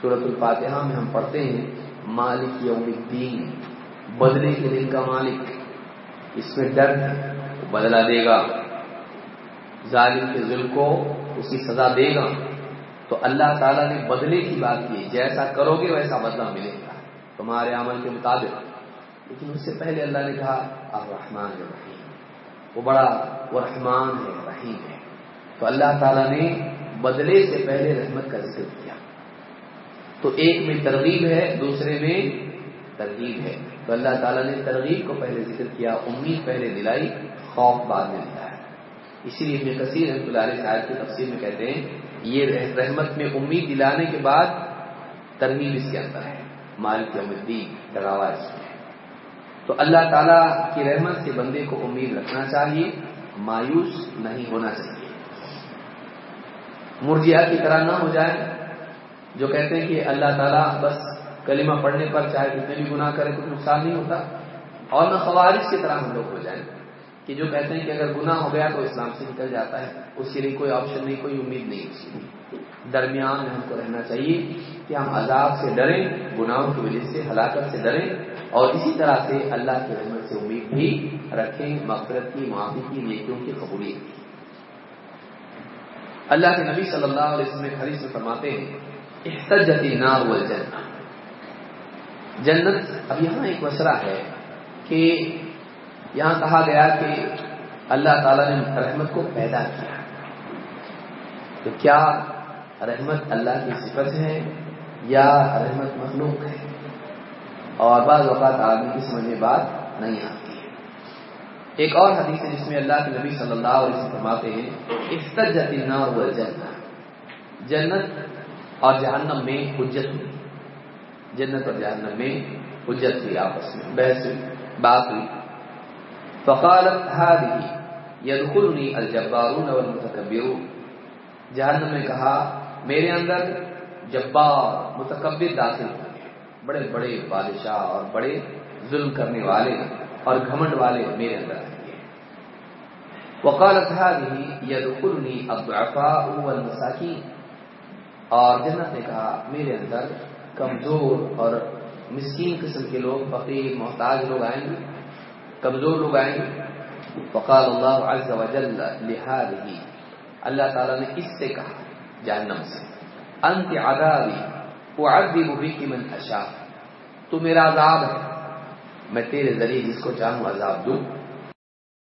صورت الفاتحہ میں ہم پڑھتے ہیں، مالک یوم الدین، بدلے کے دن کا مالک۔ اس میں ڈر ہے وہ بدلا دے گا، ظالم کے ظلم کو اس کی سزا دے گا۔ تو اللہ تعالیٰ نے بدلے کی بات کی، جیسا کرو گے ویسا بدلہ ملے گا۔ تمہارے عمل کے مطابق۔ لیکن اس سے پہلے اللہ نے کہا، الرحمن الرحیم۔ وہ بڑا وہ رحمان ہے، رحیم ہے۔ تو اللہ تعالیٰ نے بدلے سے پہلے رحمت کا ذکر کیا۔ تو ایک میں ترغیب ہے، دوسرے میں ترغیب ہے۔ تو اللہ تعالیٰ نے ترغیب کو پہلے ذکر کیا، امید پہلے دلائی، خوف بعد میں دلایا اسی لیے ابن کثیر رحمۃ اللہ علیہ صاحب کی تفصیل میں کہتے ہیں، یہ رحمت میں امید دلانے کے بعد ترغیب اس کے اندر ہے۔ مالک یوم الدین ڈراوا اس میں تو اللہ تعالیٰ کی رحمت سے بندے کو امید رکھنا چاہیے، مایوس نہیں ہونا چاہیے۔ مرجیا کی طرح نہ ہو جائے۔ جو کہتے ہیں کہ اللہ تعالیٰ بس کلمہ پڑھنے پر چاہے کتنے بھی گناہ کرے کچھ نقصان نہیں ہوتا۔ اور نہ خوارش کی طرح ہم لوگ ہو جائیں کہ جو کہتے ہیں کہ اگر گناہ ہو گیا تو اسلام سے نکل جاتا ہے۔ اس کے لیے کوئی آپشن نہیں، کوئی امید نہیں۔ اس کی درمیان میں ہم کو رہنا چاہیے کہ ہم عذاب سے ڈریں، گناہوں کی وجہ سے، ہلاکت سے ڈریں۔ اور اسی طرح سے اللہ کی رحمت سے امید بھی رکھیں، مغفرت کی، معافی کی، نیکیوں کی قبولیت کی۔ اللہ کے نبی صلی اللہ علیہ وسلم حدیث میں فرماتے ہیں احتجت نار والجنہ جنت. اب یہاں ایک مسئلہ ہے کہ یہاں کہا گیا کہ اللہ تعالیٰ نے رحمت کو پیدا کیا. تو کیا رحمت اللہ کی صفت ہے یا رحمت مخلوق ہے؟ اور بعض اوقات آدمی کی سمجھ میں بات نہیں آتی ہے. ایک اور حدیث ہے جس میں اللہ کے نبی صلی اللہ علیہ وسلم فرماتے ہیں اختجت النار والجنہ جنت اور جہنم میں حجت ہوئی۔ جنت اور جہنم میں حجت ہوئی آپس میں، بحث ہوئی، بات ہوئی۔ فقالت هذه يدخلني الجبارون والمتكبرون جہنم نے کہا، میرے اندر جبار، متکبر داخل ہوں بڑے بڑے بادشاہ اور بڑے ظلم کرنے والے اور گھمنڈ والے میرے اندر آئیں گے وقالت هذه يدخلني الضعفاء والمساكين اور جنت نے کہا، میرے اندر کمزور اور مسکین قسم کے لوگ، فقیر، محتاج لوگ آئیں گے۔ کمزور لوگ آئیں گے۔ فقال اللہ عز وجل لهذه۔ اللہ تعالیٰ نے اس سے کہا، جہنم سے، انت عذابی، اعذب بك من اشاء۔ تو میرا عذاب ہے۔ میں تیرے ذریعے جس کو چاہوں عذاب دوں۔